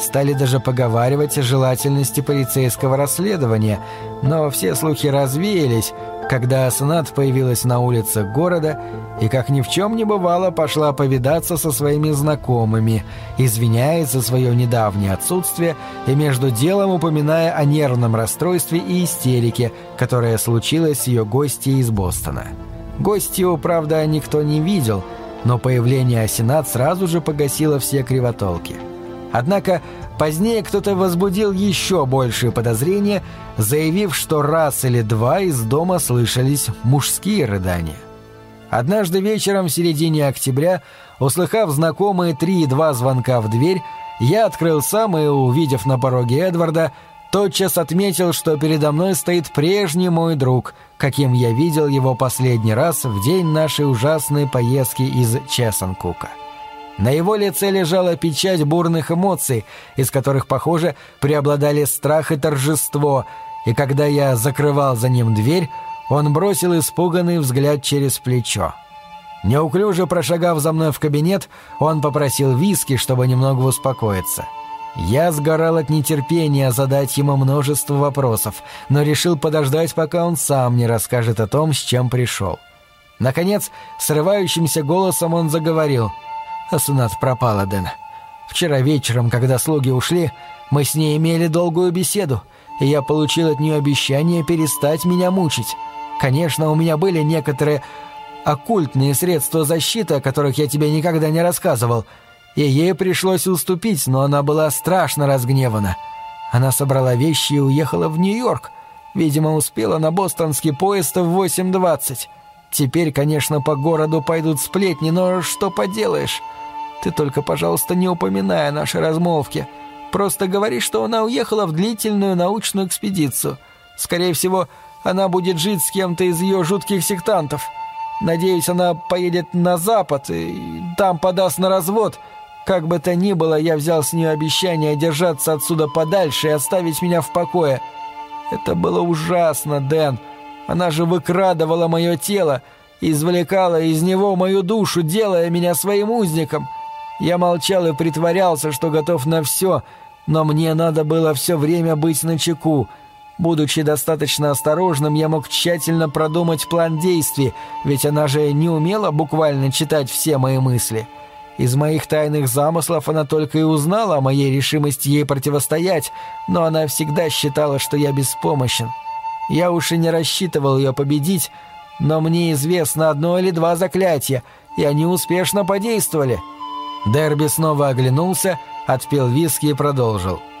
A: Стали даже поговаривать о желательности полицейского расследования, но все слухи развеялись, когда Аснат появилась на улице города и, как ни в чем не бывало, пошла повидаться со своими знакомыми, извиняясь за свое недавнее отсутствие и между делом упоминая о нервном расстройстве и истерике, которая случилась с ее гостьей из Бостона. Гостью, правда, никто не видел, но появление Асенат сразу же погасило все кривотолки. Однако Позднее кто-то возбудил еще большие подозрения, заявив, что раз или два из дома слышались мужские рыдания. Однажды вечером в середине октября, услыхав знакомые три и два звонка в дверь, я открыл сам и, увидев на пороге Эдварда, тотчас отметил, что передо мной стоит прежний мой друг, каким я видел его последний раз в день нашей ужасной поездки из Чесанкука. На его лице лежала печать бурных эмоций, из которых, похоже, преобладали страх и торжество, и когда я закрывал за ним дверь, он бросил испуганный взгляд через плечо. Неуклюже прошагав за мной в кабинет, он попросил виски, чтобы немного успокоиться. Я сгорал от нетерпения задать ему множество вопросов, но решил подождать, пока он сам не расскажет о том, с чем пришел. Наконец, срывающимся голосом он заговорил — Асунат пропала, Дэн. Вчера вечером, когда слуги ушли, мы с ней имели долгую беседу, и я получил от нее обещание перестать меня мучить. Конечно, у меня были некоторые оккультные средства защиты, о которых я тебе никогда не рассказывал, и ей пришлось уступить, но она была страшно разгневана. Она собрала вещи и уехала в Нью-Йорк. Видимо, успела на бостонский поезд в 8.20. Теперь, конечно, по городу пойдут сплетни, но что поделаешь? Ты только, пожалуйста, не упоминай о нашей размолвке. Просто говори, что она уехала в длительную научную экспедицию. Скорее всего, она будет жить с кем-то из ее жутких сектантов. Надеюсь, она поедет на запад и там подаст на развод. Как бы то ни было, я взял с нее обещание держаться отсюда подальше и оставить меня в покое. Это было ужасно, Дэн. Она же выкрадывала мое тело, извлекала из него мою душу, делая меня своим узником. Я молчал и притворялся, что готов на все, но мне надо было все время быть начеку. чеку Будучи достаточно осторожным, я мог тщательно продумать план действий, ведь она же не умела буквально читать все мои мысли. Из моих тайных замыслов она только и узнала о моей решимости ей противостоять, но она всегда считала, что я беспомощен. Я уж и не рассчитывал ее победить, но мне известно одно или два заклятия, и они успешно подействовали. Дерби снова оглянулся, отпил виски и продолжил. —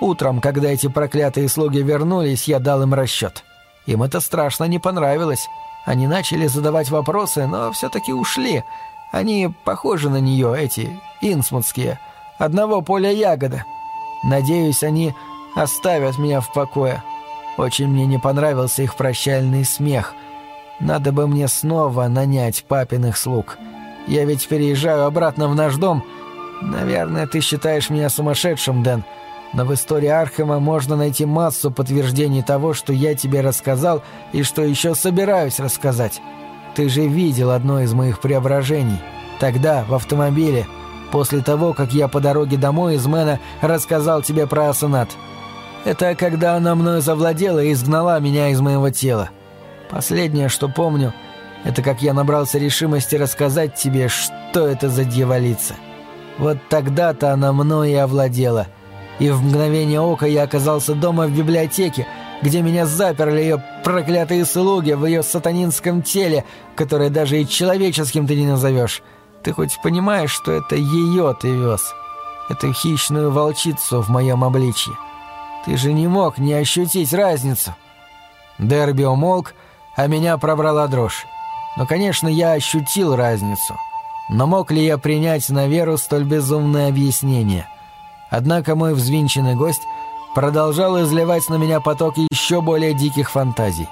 A: Утром, когда эти проклятые слуги вернулись, я дал им расчет. Им это страшно не понравилось. Они начали задавать вопросы, но все-таки ушли. Они похожи на нее, эти, инсмутские. Одного поля ягода. Надеюсь, они оставят меня в покое. Очень мне не понравился их прощальный смех. Надо бы мне снова нанять папиных слуг. Я ведь переезжаю обратно в наш дом. Наверное, ты считаешь меня сумасшедшим, Дэн. Но в истории Архема можно найти массу подтверждений того, что я тебе рассказал и что еще собираюсь рассказать. Ты же видел одно из моих преображений. Тогда, в автомобиле, после того, как я по дороге домой из Мэна рассказал тебе про Асанат. Это когда она мною завладела и изгнала меня из моего тела. Последнее, что помню, это как я набрался решимости рассказать тебе, что это за дьяволица. Вот тогда-то она мной и овладела — и в мгновение ока я оказался дома в библиотеке, где меня заперли ее проклятые слуги в ее сатанинском теле, которое даже и человеческим ты не назовешь. Ты хоть понимаешь, что это ее ты вез? Эту хищную волчицу в моем обличье. Ты же не мог не ощутить разницу. Дерби умолк, а меня пробрала дрожь. Но, конечно, я ощутил разницу. Но мог ли я принять на веру столь безумное объяснение — Однако мой взвинченный гость продолжал изливать на меня поток еще более диких фантазий.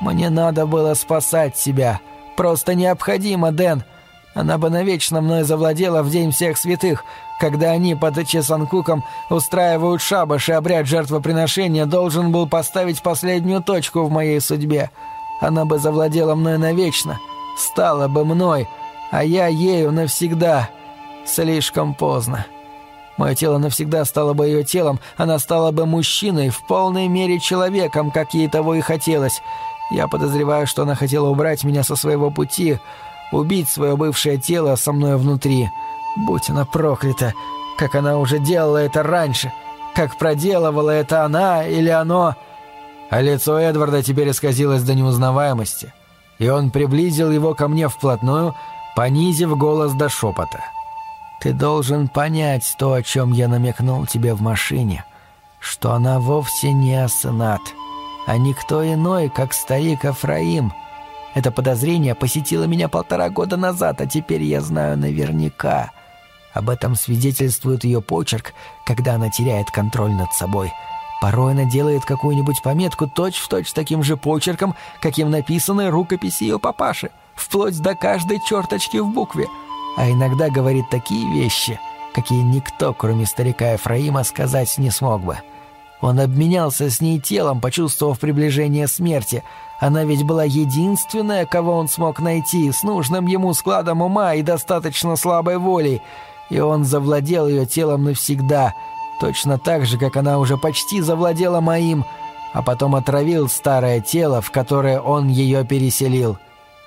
A: «Мне надо было спасать себя. Просто необходимо, Дэн. Она бы навечно мной завладела в День всех святых, когда они под Чесанкуком устраивают шабаш и обряд жертвоприношения должен был поставить последнюю точку в моей судьбе. Она бы завладела мной навечно, стала бы мной, а я ею навсегда. Слишком поздно». Мое тело навсегда стало бы ее телом, она стала бы мужчиной, в полной мере человеком, как ей того и хотелось. Я подозреваю, что она хотела убрать меня со своего пути, убить свое бывшее тело со мной внутри. Будь она проклята, как она уже делала это раньше, как проделывала это она или оно... А лицо Эдварда теперь исказилось до неузнаваемости, и он приблизил его ко мне вплотную, понизив голос до шепота. — ты должен понять то, о чем я намекнул тебе в машине, что она вовсе не Асенат, а никто иной, как старик Афраим. Это подозрение посетило меня полтора года назад, а теперь я знаю наверняка. Об этом свидетельствует ее почерк, когда она теряет контроль над собой. Порой она делает какую-нибудь пометку точь-в-точь точь таким же почерком, каким написаны рукописи ее папаши, вплоть до каждой черточки в букве — а иногда говорит такие вещи, какие никто, кроме старика Ефраима, сказать не смог бы. Он обменялся с ней телом, почувствовав приближение смерти. Она ведь была единственная, кого он смог найти, с нужным ему складом ума и достаточно слабой волей. И он завладел ее телом навсегда, точно так же, как она уже почти завладела моим, а потом отравил старое тело, в которое он ее переселил.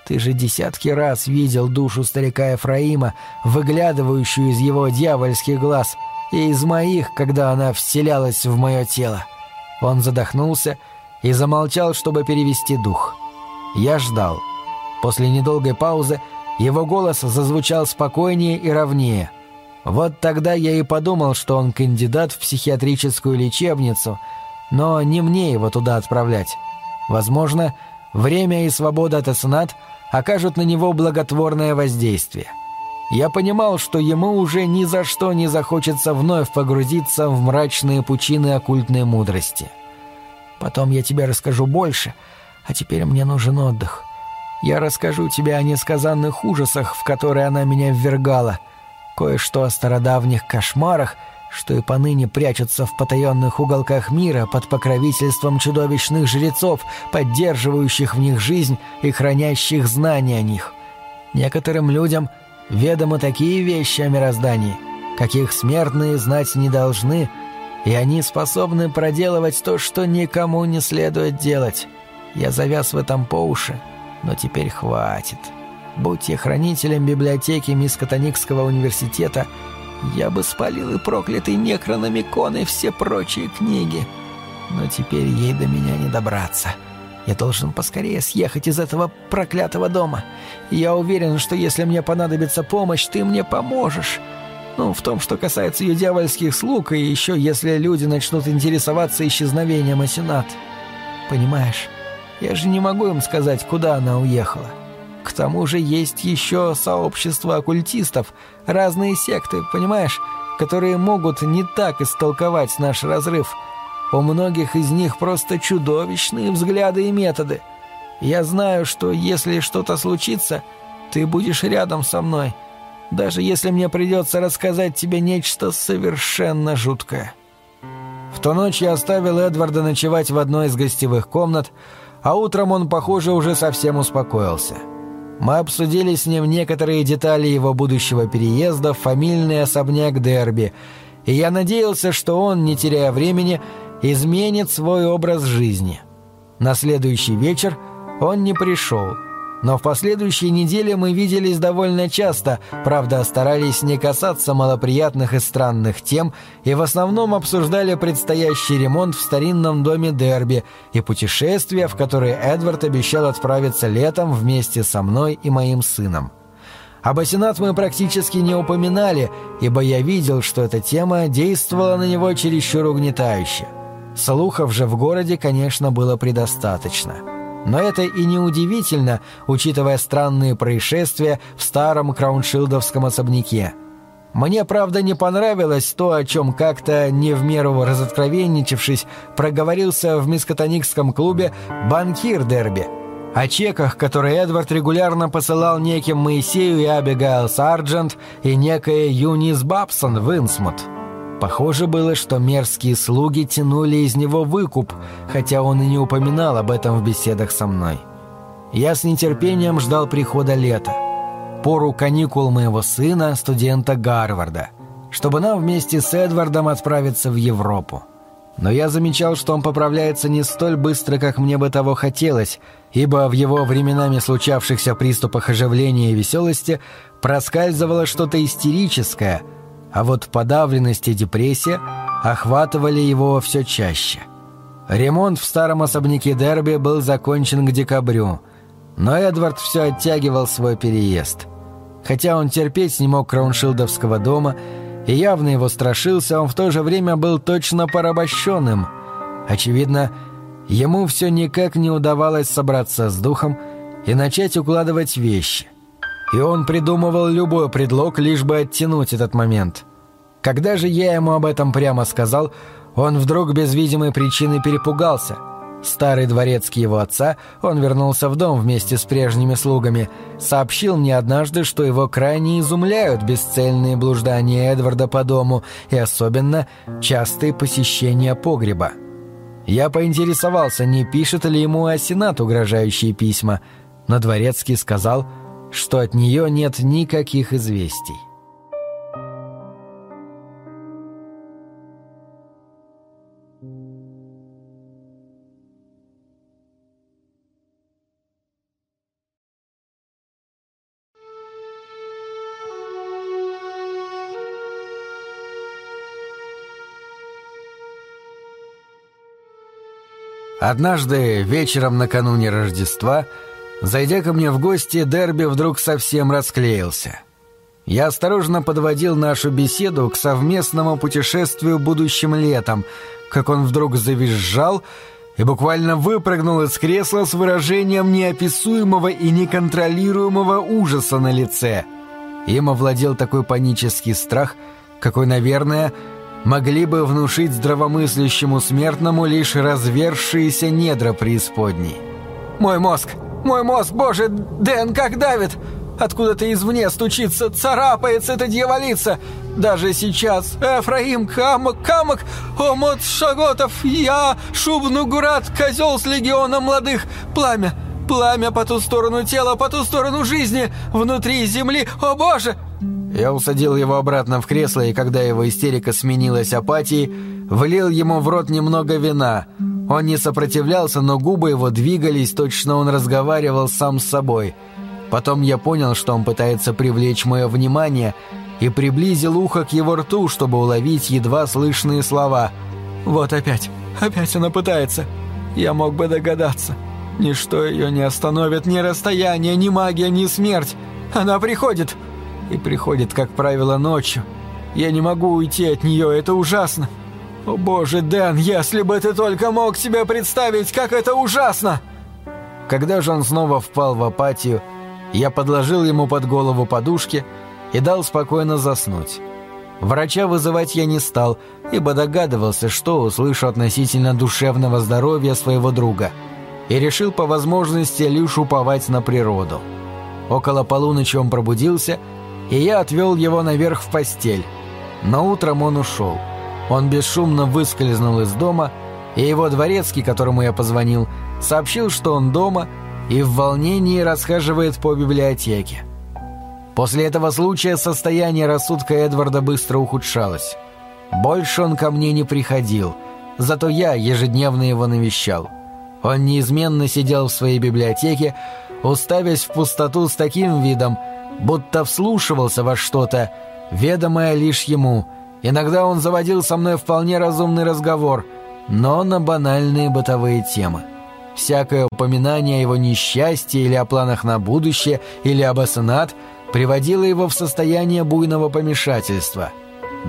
A: Ты же десятки раз видел душу старика Ефраима, выглядывающую из его дьявольских глаз, и из моих, когда она вселялась в мое тело. Он задохнулся и замолчал, чтобы перевести дух. Я ждал. После недолгой паузы его голос зазвучал спокойнее и ровнее. Вот тогда я и подумал, что он кандидат в психиатрическую лечебницу, но не мне его туда отправлять. Возможно, время и свобода от эсенат окажут на него благотворное воздействие. Я понимал, что ему уже ни за что не захочется вновь погрузиться в мрачные пучины оккультной мудрости. Потом я тебе расскажу больше, а теперь мне нужен отдых. Я расскажу тебе о несказанных ужасах, в которые она меня ввергала, кое-что о стародавних кошмарах, что и поныне прячутся в потаенных уголках мира под покровительством чудовищных жрецов, поддерживающих в них жизнь и хранящих знания о них. Некоторым людям – ведомы такие вещи о мироздании, каких смертные знать не должны, и они способны проделывать то, что никому не следует делать. Я завяз в этом по уши, но теперь хватит. Будь я хранителем библиотеки Мискотоникского университета, я бы спалил и проклятый некрономикон и все прочие книги. Но теперь ей до меня не добраться». Я должен поскорее съехать из этого проклятого дома. Я уверен, что если мне понадобится помощь, ты мне поможешь. Ну, в том, что касается ее дьявольских слуг, и еще если люди начнут интересоваться исчезновением Асенат. Понимаешь, я же не могу им сказать, куда она уехала. К тому же есть еще сообщество оккультистов, разные секты, понимаешь, которые могут не так истолковать наш разрыв – у многих из них просто чудовищные взгляды и методы. Я знаю, что если что-то случится, ты будешь рядом со мной, даже если мне придется рассказать тебе нечто совершенно жуткое». В ту ночь я оставил Эдварда ночевать в одной из гостевых комнат, а утром он, похоже, уже совсем успокоился. Мы обсудили с ним некоторые детали его будущего переезда в фамильный особняк Дерби, и я надеялся, что он, не теряя времени, изменит свой образ жизни. На следующий вечер он не пришел, но в последующие недели мы виделись довольно часто, правда, старались не касаться малоприятных и странных тем и в основном обсуждали предстоящий ремонт в старинном доме Дерби и путешествие, в которое Эдвард обещал отправиться летом вместе со мной и моим сыном. Об Асенат мы практически не упоминали, ибо я видел, что эта тема действовала на него чересчур угнетающе. Слухов же в городе, конечно, было предостаточно. Но это и не удивительно, учитывая странные происшествия в старом крауншилдовском особняке. Мне, правда, не понравилось то, о чем как-то, не в меру разоткровенничавшись, проговорился в мискотоникском клубе банкир Дерби. О чеках, которые Эдвард регулярно посылал неким Моисею и Абигайл Сарджент и некая Юнис Бабсон в Инсмут. Похоже было, что мерзкие слуги тянули из него выкуп, хотя он и не упоминал об этом в беседах со мной. Я с нетерпением ждал прихода лета, пору каникул моего сына, студента Гарварда, чтобы нам вместе с Эдвардом отправиться в Европу. Но я замечал, что он поправляется не столь быстро, как мне бы того хотелось, ибо в его временами случавшихся приступах оживления и веселости проскальзывало что-то истерическое – а вот подавленность и депрессия охватывали его все чаще. Ремонт в старом особняке Дерби был закончен к декабрю, но Эдвард все оттягивал свой переезд. Хотя он терпеть не мог Крауншилдовского дома и явно его страшился, он в то же время был точно порабощенным. Очевидно, ему все никак не удавалось собраться с духом и начать укладывать вещи и он придумывал любой предлог, лишь бы оттянуть этот момент. Когда же я ему об этом прямо сказал, он вдруг без видимой причины перепугался. Старый дворецкий его отца, он вернулся в дом вместе с прежними слугами, сообщил мне однажды, что его крайне изумляют бесцельные блуждания Эдварда по дому и особенно частые посещения погреба. Я поинтересовался, не пишет ли ему Асенат угрожающие письма, но дворецкий сказал – что от нее нет никаких известий. Однажды вечером накануне Рождества Зайдя ко мне в гости, Дерби вдруг совсем расклеился. Я осторожно подводил нашу беседу к совместному путешествию будущим летом, как он вдруг завизжал и буквально выпрыгнул из кресла с выражением неописуемого и неконтролируемого ужаса на лице. Им овладел такой панический страх, какой, наверное, могли бы внушить здравомыслящему смертному лишь развершиеся недра преисподней.
B: «Мой мозг! Мой мозг! Боже, Дэн, как давит! Откуда-то извне стучится, царапается эта дьяволица! Даже сейчас Эфраим, Камок, Камок, Омот Шаготов, я, Шубнугурат, козел с легионом молодых, пламя, пламя по ту сторону тела, по ту сторону жизни, внутри земли, о боже!»
A: Я усадил его обратно в кресло, и когда его истерика сменилась апатией, влил ему в рот немного вина. Он не сопротивлялся, но губы его двигались, точно он разговаривал сам с собой. Потом я понял, что он пытается привлечь мое внимание, и приблизил ухо к его рту, чтобы уловить едва слышные слова.
B: «Вот опять, опять она пытается. Я мог бы догадаться. Ничто ее не остановит, ни расстояние, ни магия, ни смерть. Она приходит. И приходит, как правило, ночью. Я не могу уйти от нее, это ужасно. О боже, Дэн, если бы ты только мог себе представить, как это ужасно!»
A: Когда же он снова впал в апатию, я подложил ему под голову подушки и дал спокойно заснуть. Врача вызывать я не стал, ибо догадывался, что услышу относительно душевного здоровья своего друга, и решил по возможности лишь уповать на природу. Около полуночи он пробудился, и я отвел его наверх в постель. Но утром он ушел. Он бесшумно выскользнул из дома, и его дворецкий, которому я позвонил, сообщил, что он дома и в волнении расхаживает по библиотеке. После этого случая состояние рассудка Эдварда быстро ухудшалось. Больше он ко мне не приходил, зато я ежедневно его навещал. Он неизменно сидел в своей библиотеке, уставясь в пустоту с таким видом, будто вслушивался во что-то, ведомое лишь ему. Иногда он заводил со мной вполне разумный разговор, но на банальные бытовые темы. Всякое упоминание о его несчастье или о планах на будущее, или об ассенат приводило его в состояние буйного помешательства.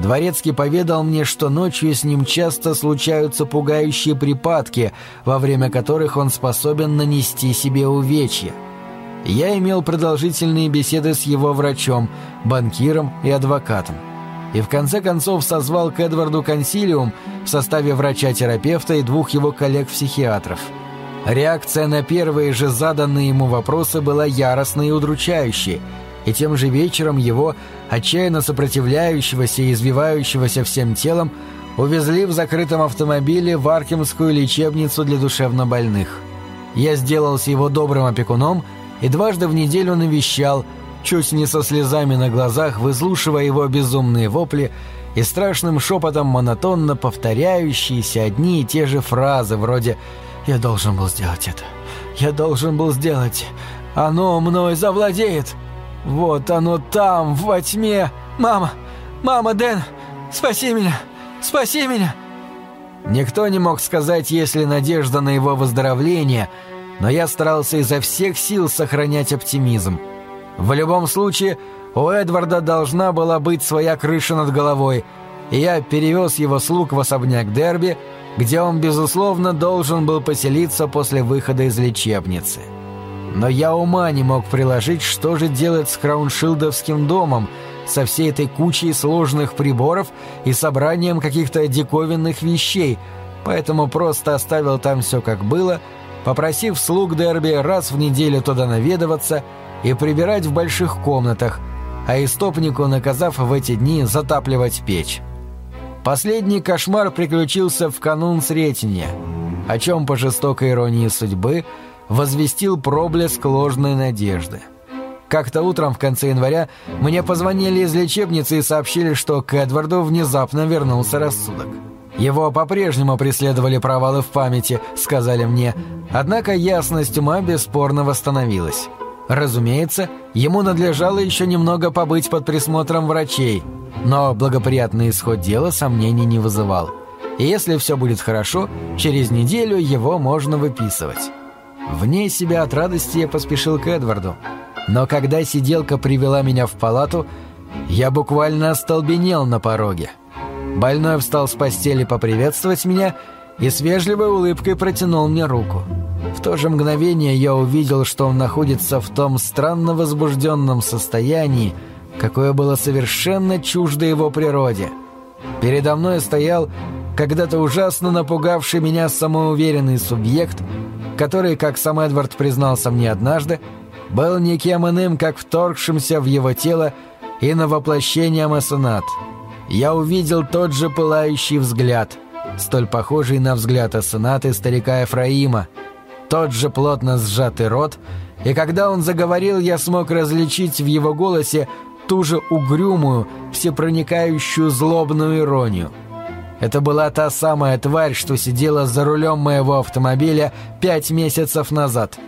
A: Дворецкий поведал мне, что ночью с ним часто случаются пугающие припадки, во время которых он способен нанести себе увечья. Я имел продолжительные беседы с его врачом, банкиром и адвокатом. И в конце концов созвал к Эдварду консилиум в составе врача-терапевта и двух его коллег-психиатров – Реакция на первые же заданные ему вопросы была яростной и удручающей, и тем же вечером его, отчаянно сопротивляющегося и извивающегося всем телом, увезли в закрытом автомобиле в Аркемскую лечебницу для душевнобольных. Я сделался его добрым опекуном и дважды в неделю навещал, чуть не со слезами на глазах, выслушивая его безумные вопли и страшным шепотом монотонно повторяющиеся одни и те же фразы вроде Я должен был сделать это. Я должен был сделать. Оно мной завладеет. Вот оно там, во тьме. Мама! Мама, Дэн! Спаси меня! Спаси меня!» Никто не мог сказать, есть ли надежда на его выздоровление, но я старался изо всех сил сохранять оптимизм. В любом случае, у Эдварда должна была быть своя крыша над головой, и я перевез его слуг в особняк Дерби, где он, безусловно, должен был поселиться после выхода из лечебницы. Но я ума не мог приложить, что же делать с Крауншилдовским домом, со всей этой кучей сложных приборов и собранием каких-то диковинных вещей, поэтому просто оставил там все как было, попросив слуг Дерби раз в неделю туда наведываться и прибирать в больших комнатах, а истопнику наказав в эти дни затапливать печь. Последний кошмар приключился в канун Сретения, о чем по жестокой иронии судьбы возвестил проблеск ложной надежды. Как-то утром в конце января мне позвонили из лечебницы и сообщили, что к Эдварду внезапно вернулся рассудок. Его по-прежнему преследовали провалы в памяти, сказали мне, однако ясность ума бесспорно восстановилась. Разумеется, ему надлежало еще немного побыть под присмотром врачей, но благоприятный исход дела сомнений не вызывал. И если все будет хорошо, через неделю его можно выписывать. Вне себя от радости я поспешил к Эдварду. Но когда сиделка привела меня в палату, я буквально остолбенел на пороге. Больной встал с постели поприветствовать меня и с вежливой улыбкой протянул мне руку. В то же мгновение я увидел, что он находится в том странно возбужденном состоянии, какое было совершенно чуждо его природе. Передо мной стоял когда-то ужасно напугавший меня самоуверенный субъект, который, как сам Эдвард признался мне однажды, был никем иным, как вторгшимся в его тело и на воплощение Асенат. Я увидел тот же пылающий взгляд, столь похожий на взгляд Асената старика Ефраима, тот же плотно сжатый рот, и когда он заговорил, я смог различить в его голосе ту же угрюмую, всепроникающую злобную иронию – это была та самая тварь, что сидела за рулем моего автомобиля пять месяцев назад.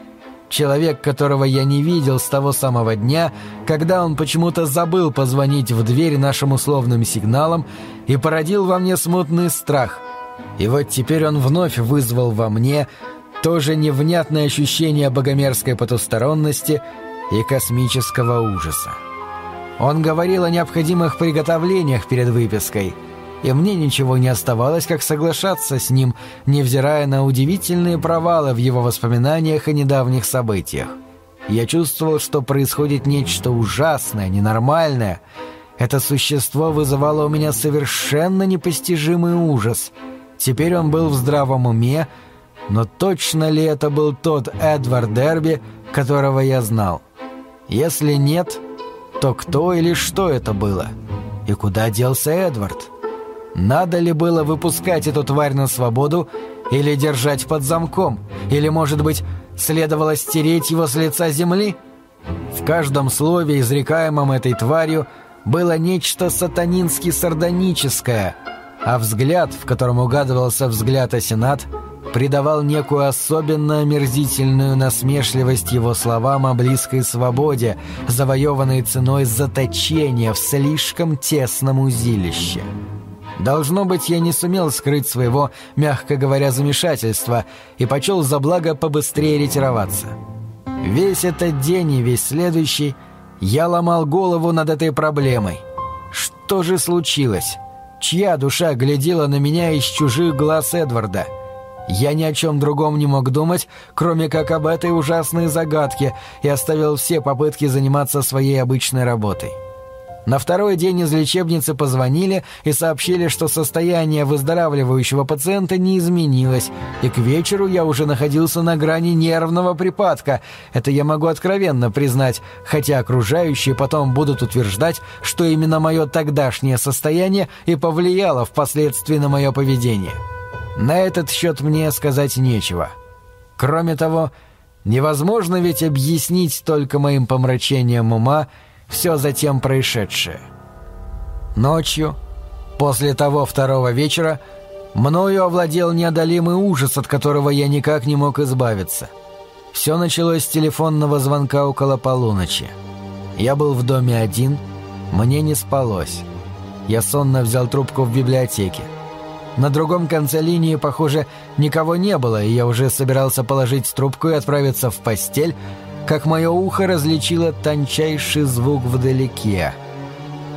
A: Человек, которого я не видел с того самого дня, когда он почему-то забыл позвонить в дверь нашим условным сигналом и породил во мне смутный страх. И вот теперь он вновь вызвал во мне тоже невнятное ощущение богомерзкой потусторонности и космического ужаса. Он говорил о необходимых приготовлениях перед выпиской – и мне ничего не оставалось, как соглашаться с ним, невзирая на удивительные провалы в его воспоминаниях о недавних событиях. Я чувствовал, что происходит нечто ужасное, ненормальное. Это существо вызывало у меня совершенно непостижимый ужас. Теперь он был в здравом уме, но точно ли это был тот Эдвард Дерби, которого я знал? Если нет, то кто или что это было? И куда делся Эдвард?» Надо ли было выпускать эту тварь на свободу или держать под замком? Или, может быть, следовало стереть его с лица земли? В каждом слове, изрекаемом этой тварью, было нечто сатанински-сардоническое, а взгляд, в котором угадывался взгляд Асенат, придавал некую особенно омерзительную насмешливость его словам о близкой свободе, завоеванной ценой заточения в слишком тесном узилище. Должно быть, я не сумел скрыть своего, мягко говоря, замешательства и почел за благо побыстрее ретироваться. Весь этот день и весь следующий я ломал голову над этой проблемой. Что же случилось? Чья душа глядела на меня из чужих глаз Эдварда? Я ни о чем другом не мог думать, кроме как об этой ужасной загадке, и оставил все попытки заниматься своей обычной работой. На второй день из лечебницы позвонили и сообщили, что состояние выздоравливающего пациента не изменилось, и к вечеру я уже находился на грани нервного припадка. Это я могу откровенно признать, хотя окружающие потом будут утверждать, что именно мое тогдашнее состояние и повлияло впоследствии на мое поведение. На этот счет мне сказать нечего. Кроме того, невозможно ведь объяснить только моим помрачением ума все затем происшедшее. Ночью, после того второго вечера, мною овладел неодолимый ужас, от которого я никак не мог избавиться. Все началось с телефонного звонка около полуночи. Я был в доме один, мне не спалось. Я сонно взял трубку в библиотеке. На другом конце линии, похоже, никого не было, и я уже собирался положить трубку и отправиться в постель, как мое ухо различило тончайший звук вдалеке.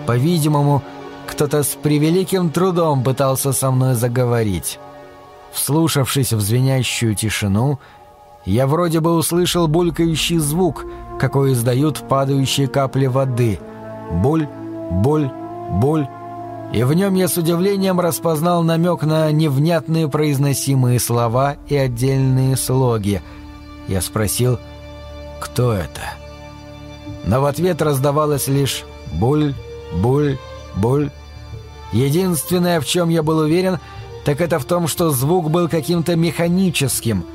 A: По-видимому, кто-то с превеликим трудом пытался со мной заговорить. Вслушавшись в звенящую тишину, я вроде бы услышал булькающий звук, какой издают падающие капли воды. Буль, буль, буль. И в нем я с удивлением распознал намек на невнятные произносимые слова и отдельные слоги. Я спросил — кто это. Но в ответ раздавалось лишь «буль, буль, буль». Единственное, в чем я был уверен, так это в том, что звук был каким-то механическим.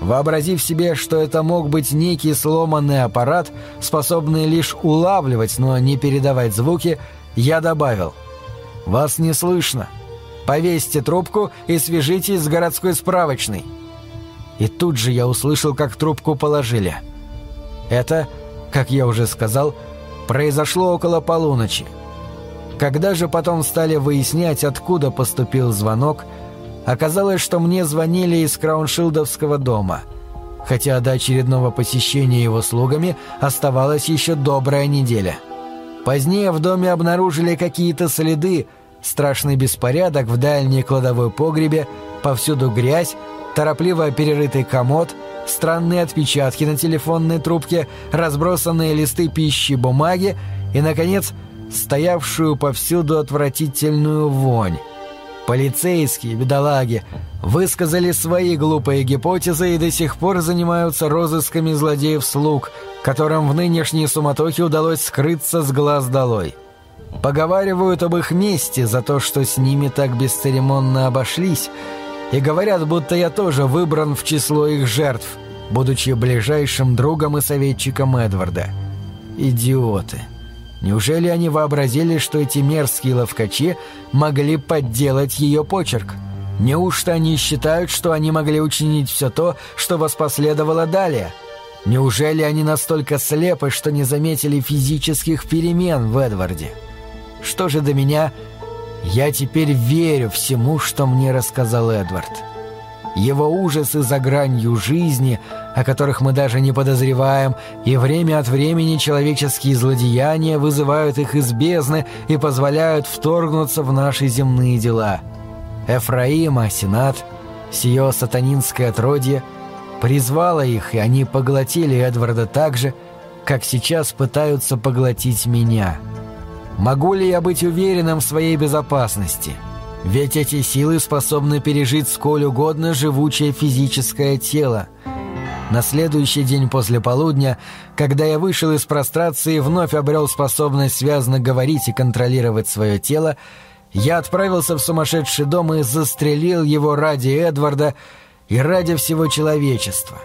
A: Вообразив себе, что это мог быть некий сломанный аппарат, способный лишь улавливать, но не передавать звуки, я добавил «Вас не слышно. Повесьте трубку и свяжитесь с городской справочной». И тут же я услышал, как трубку положили – это, как я уже сказал, произошло около полуночи. Когда же потом стали выяснять, откуда поступил звонок, оказалось, что мне звонили из Крауншилдовского дома, хотя до очередного посещения его слугами оставалась еще добрая неделя. Позднее в доме обнаружили какие-то следы, страшный беспорядок в дальней кладовой погребе, повсюду грязь, торопливо перерытый комод — странные отпечатки на телефонной трубке, разбросанные листы пищи бумаги и, наконец, стоявшую повсюду отвратительную вонь. Полицейские, бедолаги, высказали свои глупые гипотезы и до сих пор занимаются розысками злодеев-слуг, которым в нынешней суматохе удалось скрыться с глаз долой. Поговаривают об их месте за то, что с ними так бесцеремонно обошлись, и говорят, будто я тоже выбран в число их жертв, будучи ближайшим другом и советчиком Эдварда. Идиоты. Неужели они вообразили, что эти мерзкие ловкачи могли подделать ее почерк? Неужто они считают, что они могли учинить все то, что воспоследовало далее? Неужели они настолько слепы, что не заметили физических перемен в Эдварде? Что же до меня, я теперь верю всему, что мне рассказал Эдвард. Его ужасы за гранью жизни, о которых мы даже не подозреваем, и время от времени человеческие злодеяния вызывают их из бездны и позволяют вторгнуться в наши земные дела. Эфраима, Сенат, сие сатанинское отродье, призвало их, и они поглотили Эдварда так же, как сейчас пытаются поглотить меня. Могу ли я быть уверенным в своей безопасности?» Ведь эти силы способны пережить сколь угодно живучее физическое тело. На следующий день после полудня, когда я вышел из прострации и вновь обрел способность связно говорить и контролировать свое тело, я отправился в сумасшедший дом и застрелил его ради Эдварда и ради всего человечества.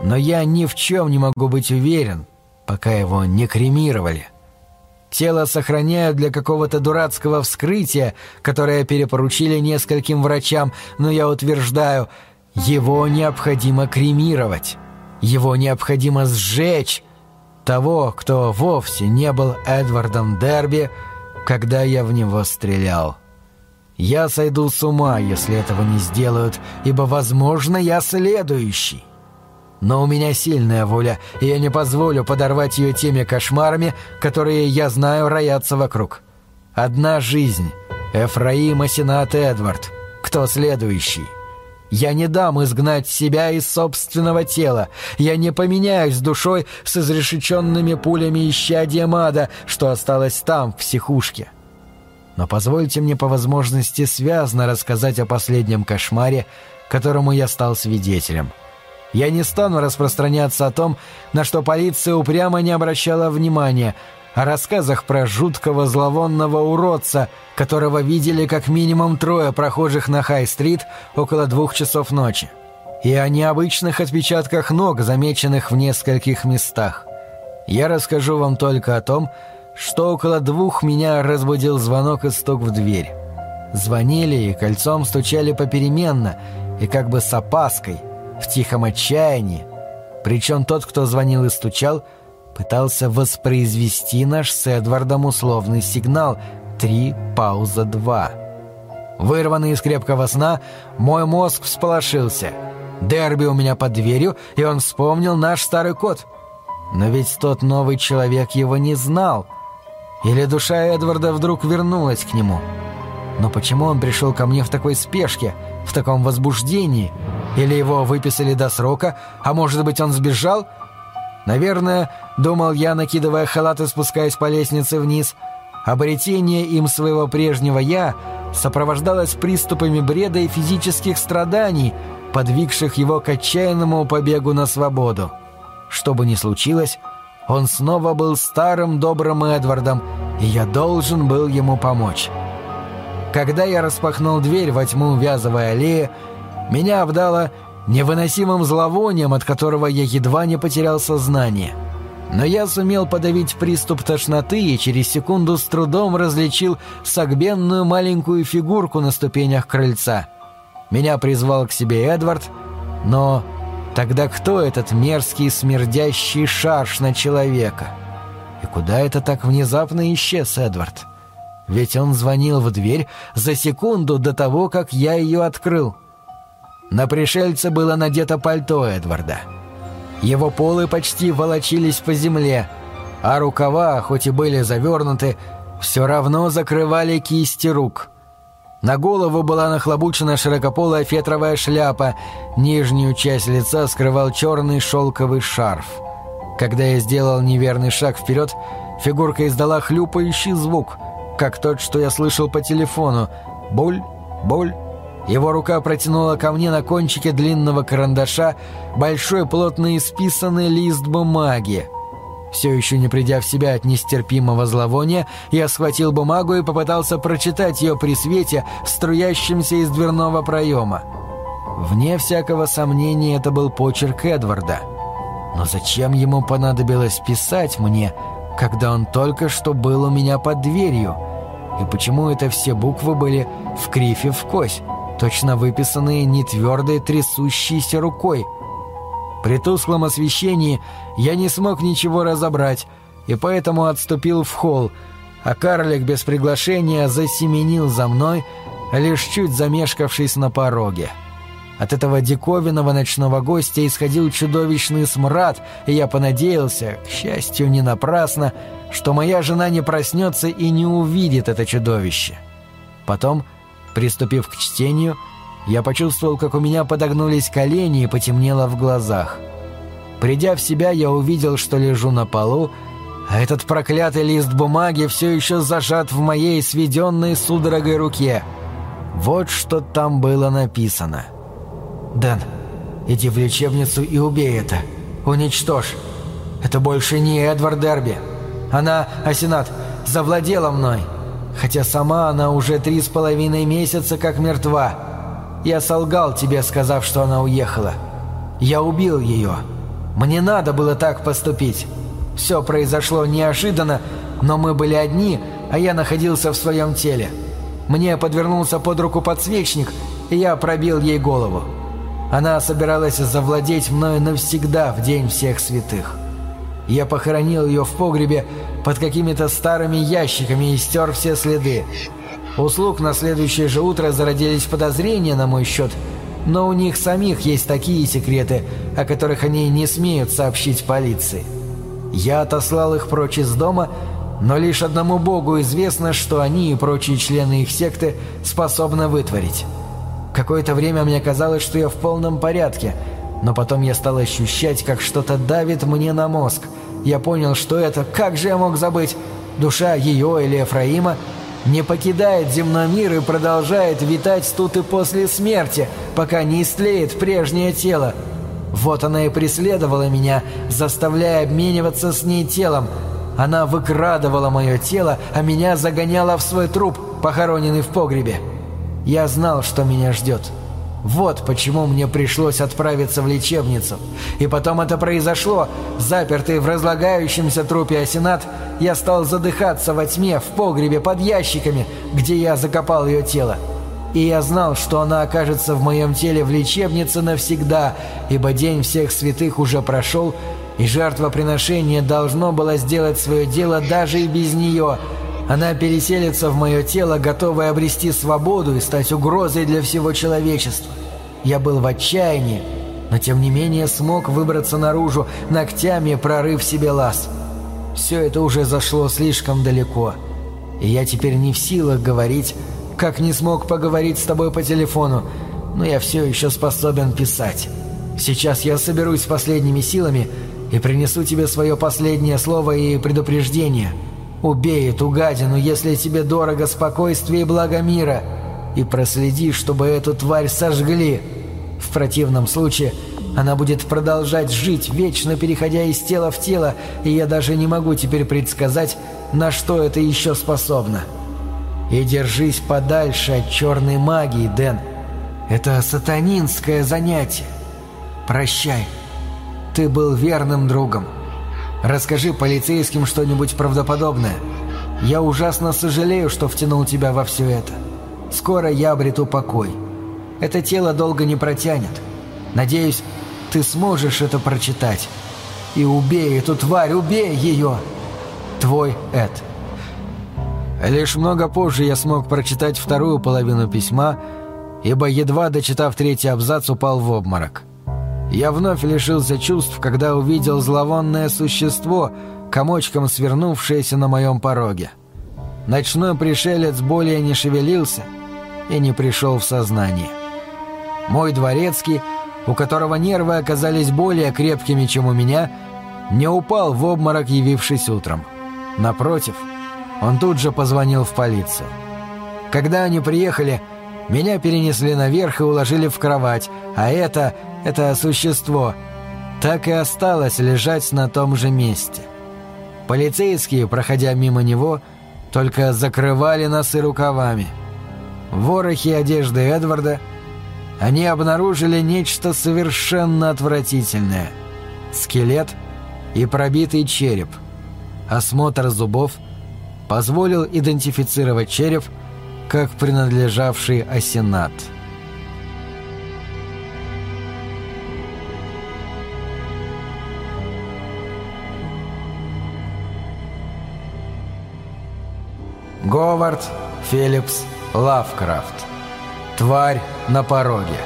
A: Но я ни в чем не могу быть уверен, пока его не кремировали». Тело сохраняют для какого-то дурацкого вскрытия, которое перепоручили нескольким врачам, но я утверждаю, его необходимо кремировать. Его необходимо сжечь. Того, кто вовсе не был Эдвардом Дерби, когда я в него стрелял. Я сойду с ума, если этого не сделают, ибо, возможно, я следующий. Но у меня сильная воля, и я не позволю подорвать ее теми кошмарами, которые, я знаю, роятся вокруг. Одна жизнь. Эфраим, Асенат, Эдвард. Кто следующий? Я не дам изгнать себя из собственного тела. Я не поменяюсь душой с изрешеченными пулями исчадия ада, что осталось там, в психушке. Но позвольте мне по возможности связно рассказать о последнем кошмаре, которому я стал свидетелем — я не стану распространяться о том, на что полиция упрямо не обращала внимания, о рассказах про жуткого зловонного уродца, которого видели как минимум трое прохожих на Хай-стрит около двух часов ночи, и о необычных отпечатках ног, замеченных в нескольких местах. Я расскажу вам только о том, что около двух меня разбудил звонок и стук в дверь. Звонили и кольцом стучали попеременно, и как бы с опаской, в тихом отчаянии. Причем тот, кто звонил и стучал, пытался воспроизвести наш с Эдвардом условный сигнал «три, пауза, два». Вырванный из крепкого сна, мой мозг всполошился. Дерби у меня под дверью, и он вспомнил наш старый код. Но ведь тот новый человек его не знал. Или душа Эдварда вдруг вернулась к нему. Но почему он пришел ко мне в такой спешке, в таком возбуждении – или его выписали до срока, а может быть он сбежал? Наверное, думал я, накидывая халат и спускаясь по лестнице вниз, обретение им своего прежнего «я» сопровождалось приступами бреда и физических страданий, подвигших его к отчаянному побегу на свободу. Что бы ни случилось, он снова был старым добрым Эдвардом, и я должен был ему помочь. Когда я распахнул дверь во тьму вязовой аллеи, меня обдало невыносимым зловонием, от которого я едва не потерял сознание. Но я сумел подавить приступ тошноты и через секунду с трудом различил согбенную маленькую фигурку на ступенях крыльца. Меня призвал к себе Эдвард, но тогда кто этот мерзкий смердящий шарш на человека? И куда это так внезапно исчез Эдвард? Ведь он звонил в дверь за секунду до того, как я ее открыл. — на пришельце было надето пальто Эдварда. Его полы почти волочились по земле, а рукава, хоть и были завернуты, все равно закрывали кисти рук. На голову была нахлобучена широкополая фетровая шляпа, нижнюю часть лица скрывал черный шелковый шарф. Когда я сделал неверный шаг вперед, Фигурка издала хлюпающий звук, как тот, что я слышал по телефону. Боль, боль. Его рука протянула ко мне на кончике длинного карандаша большой плотно исписанный лист бумаги. Все еще не придя в себя от нестерпимого зловония, я схватил бумагу и попытался прочитать ее при свете, струящемся из дверного проема. Вне всякого сомнения это был почерк Эдварда. Но зачем ему понадобилось писать мне, когда он только что был у меня под дверью? И почему это все буквы были в крифе в кость, точно выписанные не твердой трясущейся рукой? При тусклом освещении я не смог ничего разобрать, и поэтому отступил в холл, а карлик без приглашения засеменил за мной, лишь чуть замешкавшись на пороге. От этого диковинного ночного гостя исходил чудовищный смрад, и я понадеялся, к счастью, не напрасно, что моя жена не проснется и не увидит это чудовище. Потом, приступив к чтению, я почувствовал, как у меня подогнулись колени и потемнело в глазах. Придя в себя, я увидел, что лежу на полу, а этот проклятый лист бумаги все еще зажат в моей сведенной судорогой руке. Вот что там было написано — «Дэн, иди в лечебницу и убей это. Уничтожь. Это больше не Эдвард Дерби. Она, Асенат, завладела мной. Хотя сама она уже три с половиной месяца как мертва. Я солгал тебе, сказав, что она уехала. Я убил ее. Мне надо было так поступить. Все произошло неожиданно, но мы были одни, а я находился в своем теле. Мне подвернулся под руку подсвечник, и я пробил ей голову. Она собиралась завладеть мною навсегда в день всех святых. Я похоронил ее в погребе под какими-то старыми ящиками и стер все следы. У слуг на следующее же утро зародились подозрения на мой счет, но у них самих есть такие секреты, о которых они не смеют сообщить полиции. Я отослал их прочь из дома, но лишь одному богу известно, что они и прочие члены их секты способны вытворить. Какое-то время мне казалось, что я в полном порядке, но потом я стал ощущать, как что-то давит мне на мозг. Я понял, что это, как же я мог забыть, душа ее или Ефраима не покидает земной мир и продолжает витать тут и после смерти, пока не истлеет прежнее тело. Вот она и преследовала меня, заставляя обмениваться с ней телом. Она выкрадывала мое тело, а меня загоняла в свой труп, похороненный в погребе. Я знал, что меня ждет. Вот почему мне пришлось отправиться в лечебницу. И потом это произошло. Запертый в разлагающемся трупе осенат, я стал задыхаться во тьме в погребе под ящиками, где я закопал ее тело. И я знал, что она окажется в моем теле в лечебнице навсегда, ибо День всех святых уже прошел, и жертвоприношение должно было сделать свое дело даже и без нее – она переселится в мое тело, готовая обрести свободу и стать угрозой для всего человечества. Я был в отчаянии, но тем не менее смог выбраться наружу, ногтями прорыв себе лаз. Все это уже зашло слишком далеко, и я теперь не в силах говорить, как не смог поговорить с тобой по телефону, но я все еще способен писать. Сейчас я соберусь с последними силами и принесу тебе свое последнее слово и предупреждение – Убей эту гадину, если тебе дорого спокойствие и благо мира, и проследи, чтобы эту тварь сожгли. В противном случае она будет продолжать жить, вечно переходя из тела в тело, и я даже не могу теперь предсказать, на что это еще способно. И держись подальше от черной магии, Дэн. Это сатанинское занятие. Прощай. Ты был верным другом. Расскажи полицейским что-нибудь правдоподобное. Я ужасно сожалею, что втянул тебя во все это. Скоро я обрету покой. Это тело долго не протянет. Надеюсь, ты сможешь это прочитать. И убей эту тварь, убей ее! Твой Эд. Лишь много позже я смог прочитать вторую половину письма, ибо, едва дочитав третий абзац, упал в обморок. Я вновь лишился чувств, когда увидел зловонное существо, комочком свернувшееся на моем пороге. Ночной пришелец более не шевелился и не пришел в сознание. Мой дворецкий, у которого нервы оказались более крепкими, чем у меня, не упал в обморок, явившись утром. Напротив, он тут же позвонил в полицию. Когда они приехали, меня перенесли наверх и уложили в кровать, а это, это существо, так и осталось лежать на том же месте. Полицейские, проходя мимо него, только закрывали носы рукавами. В ворохе одежды Эдварда они обнаружили нечто совершенно отвратительное. Скелет и пробитый череп. Осмотр зубов позволил идентифицировать череп как принадлежавший Асенат. Говард Филлипс Лавкрафт. Тварь на пороге.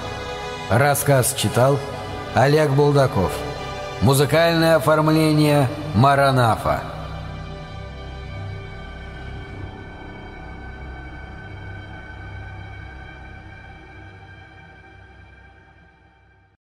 A: Рассказ читал Олег Булдаков. Музыкальное оформление Маранафа.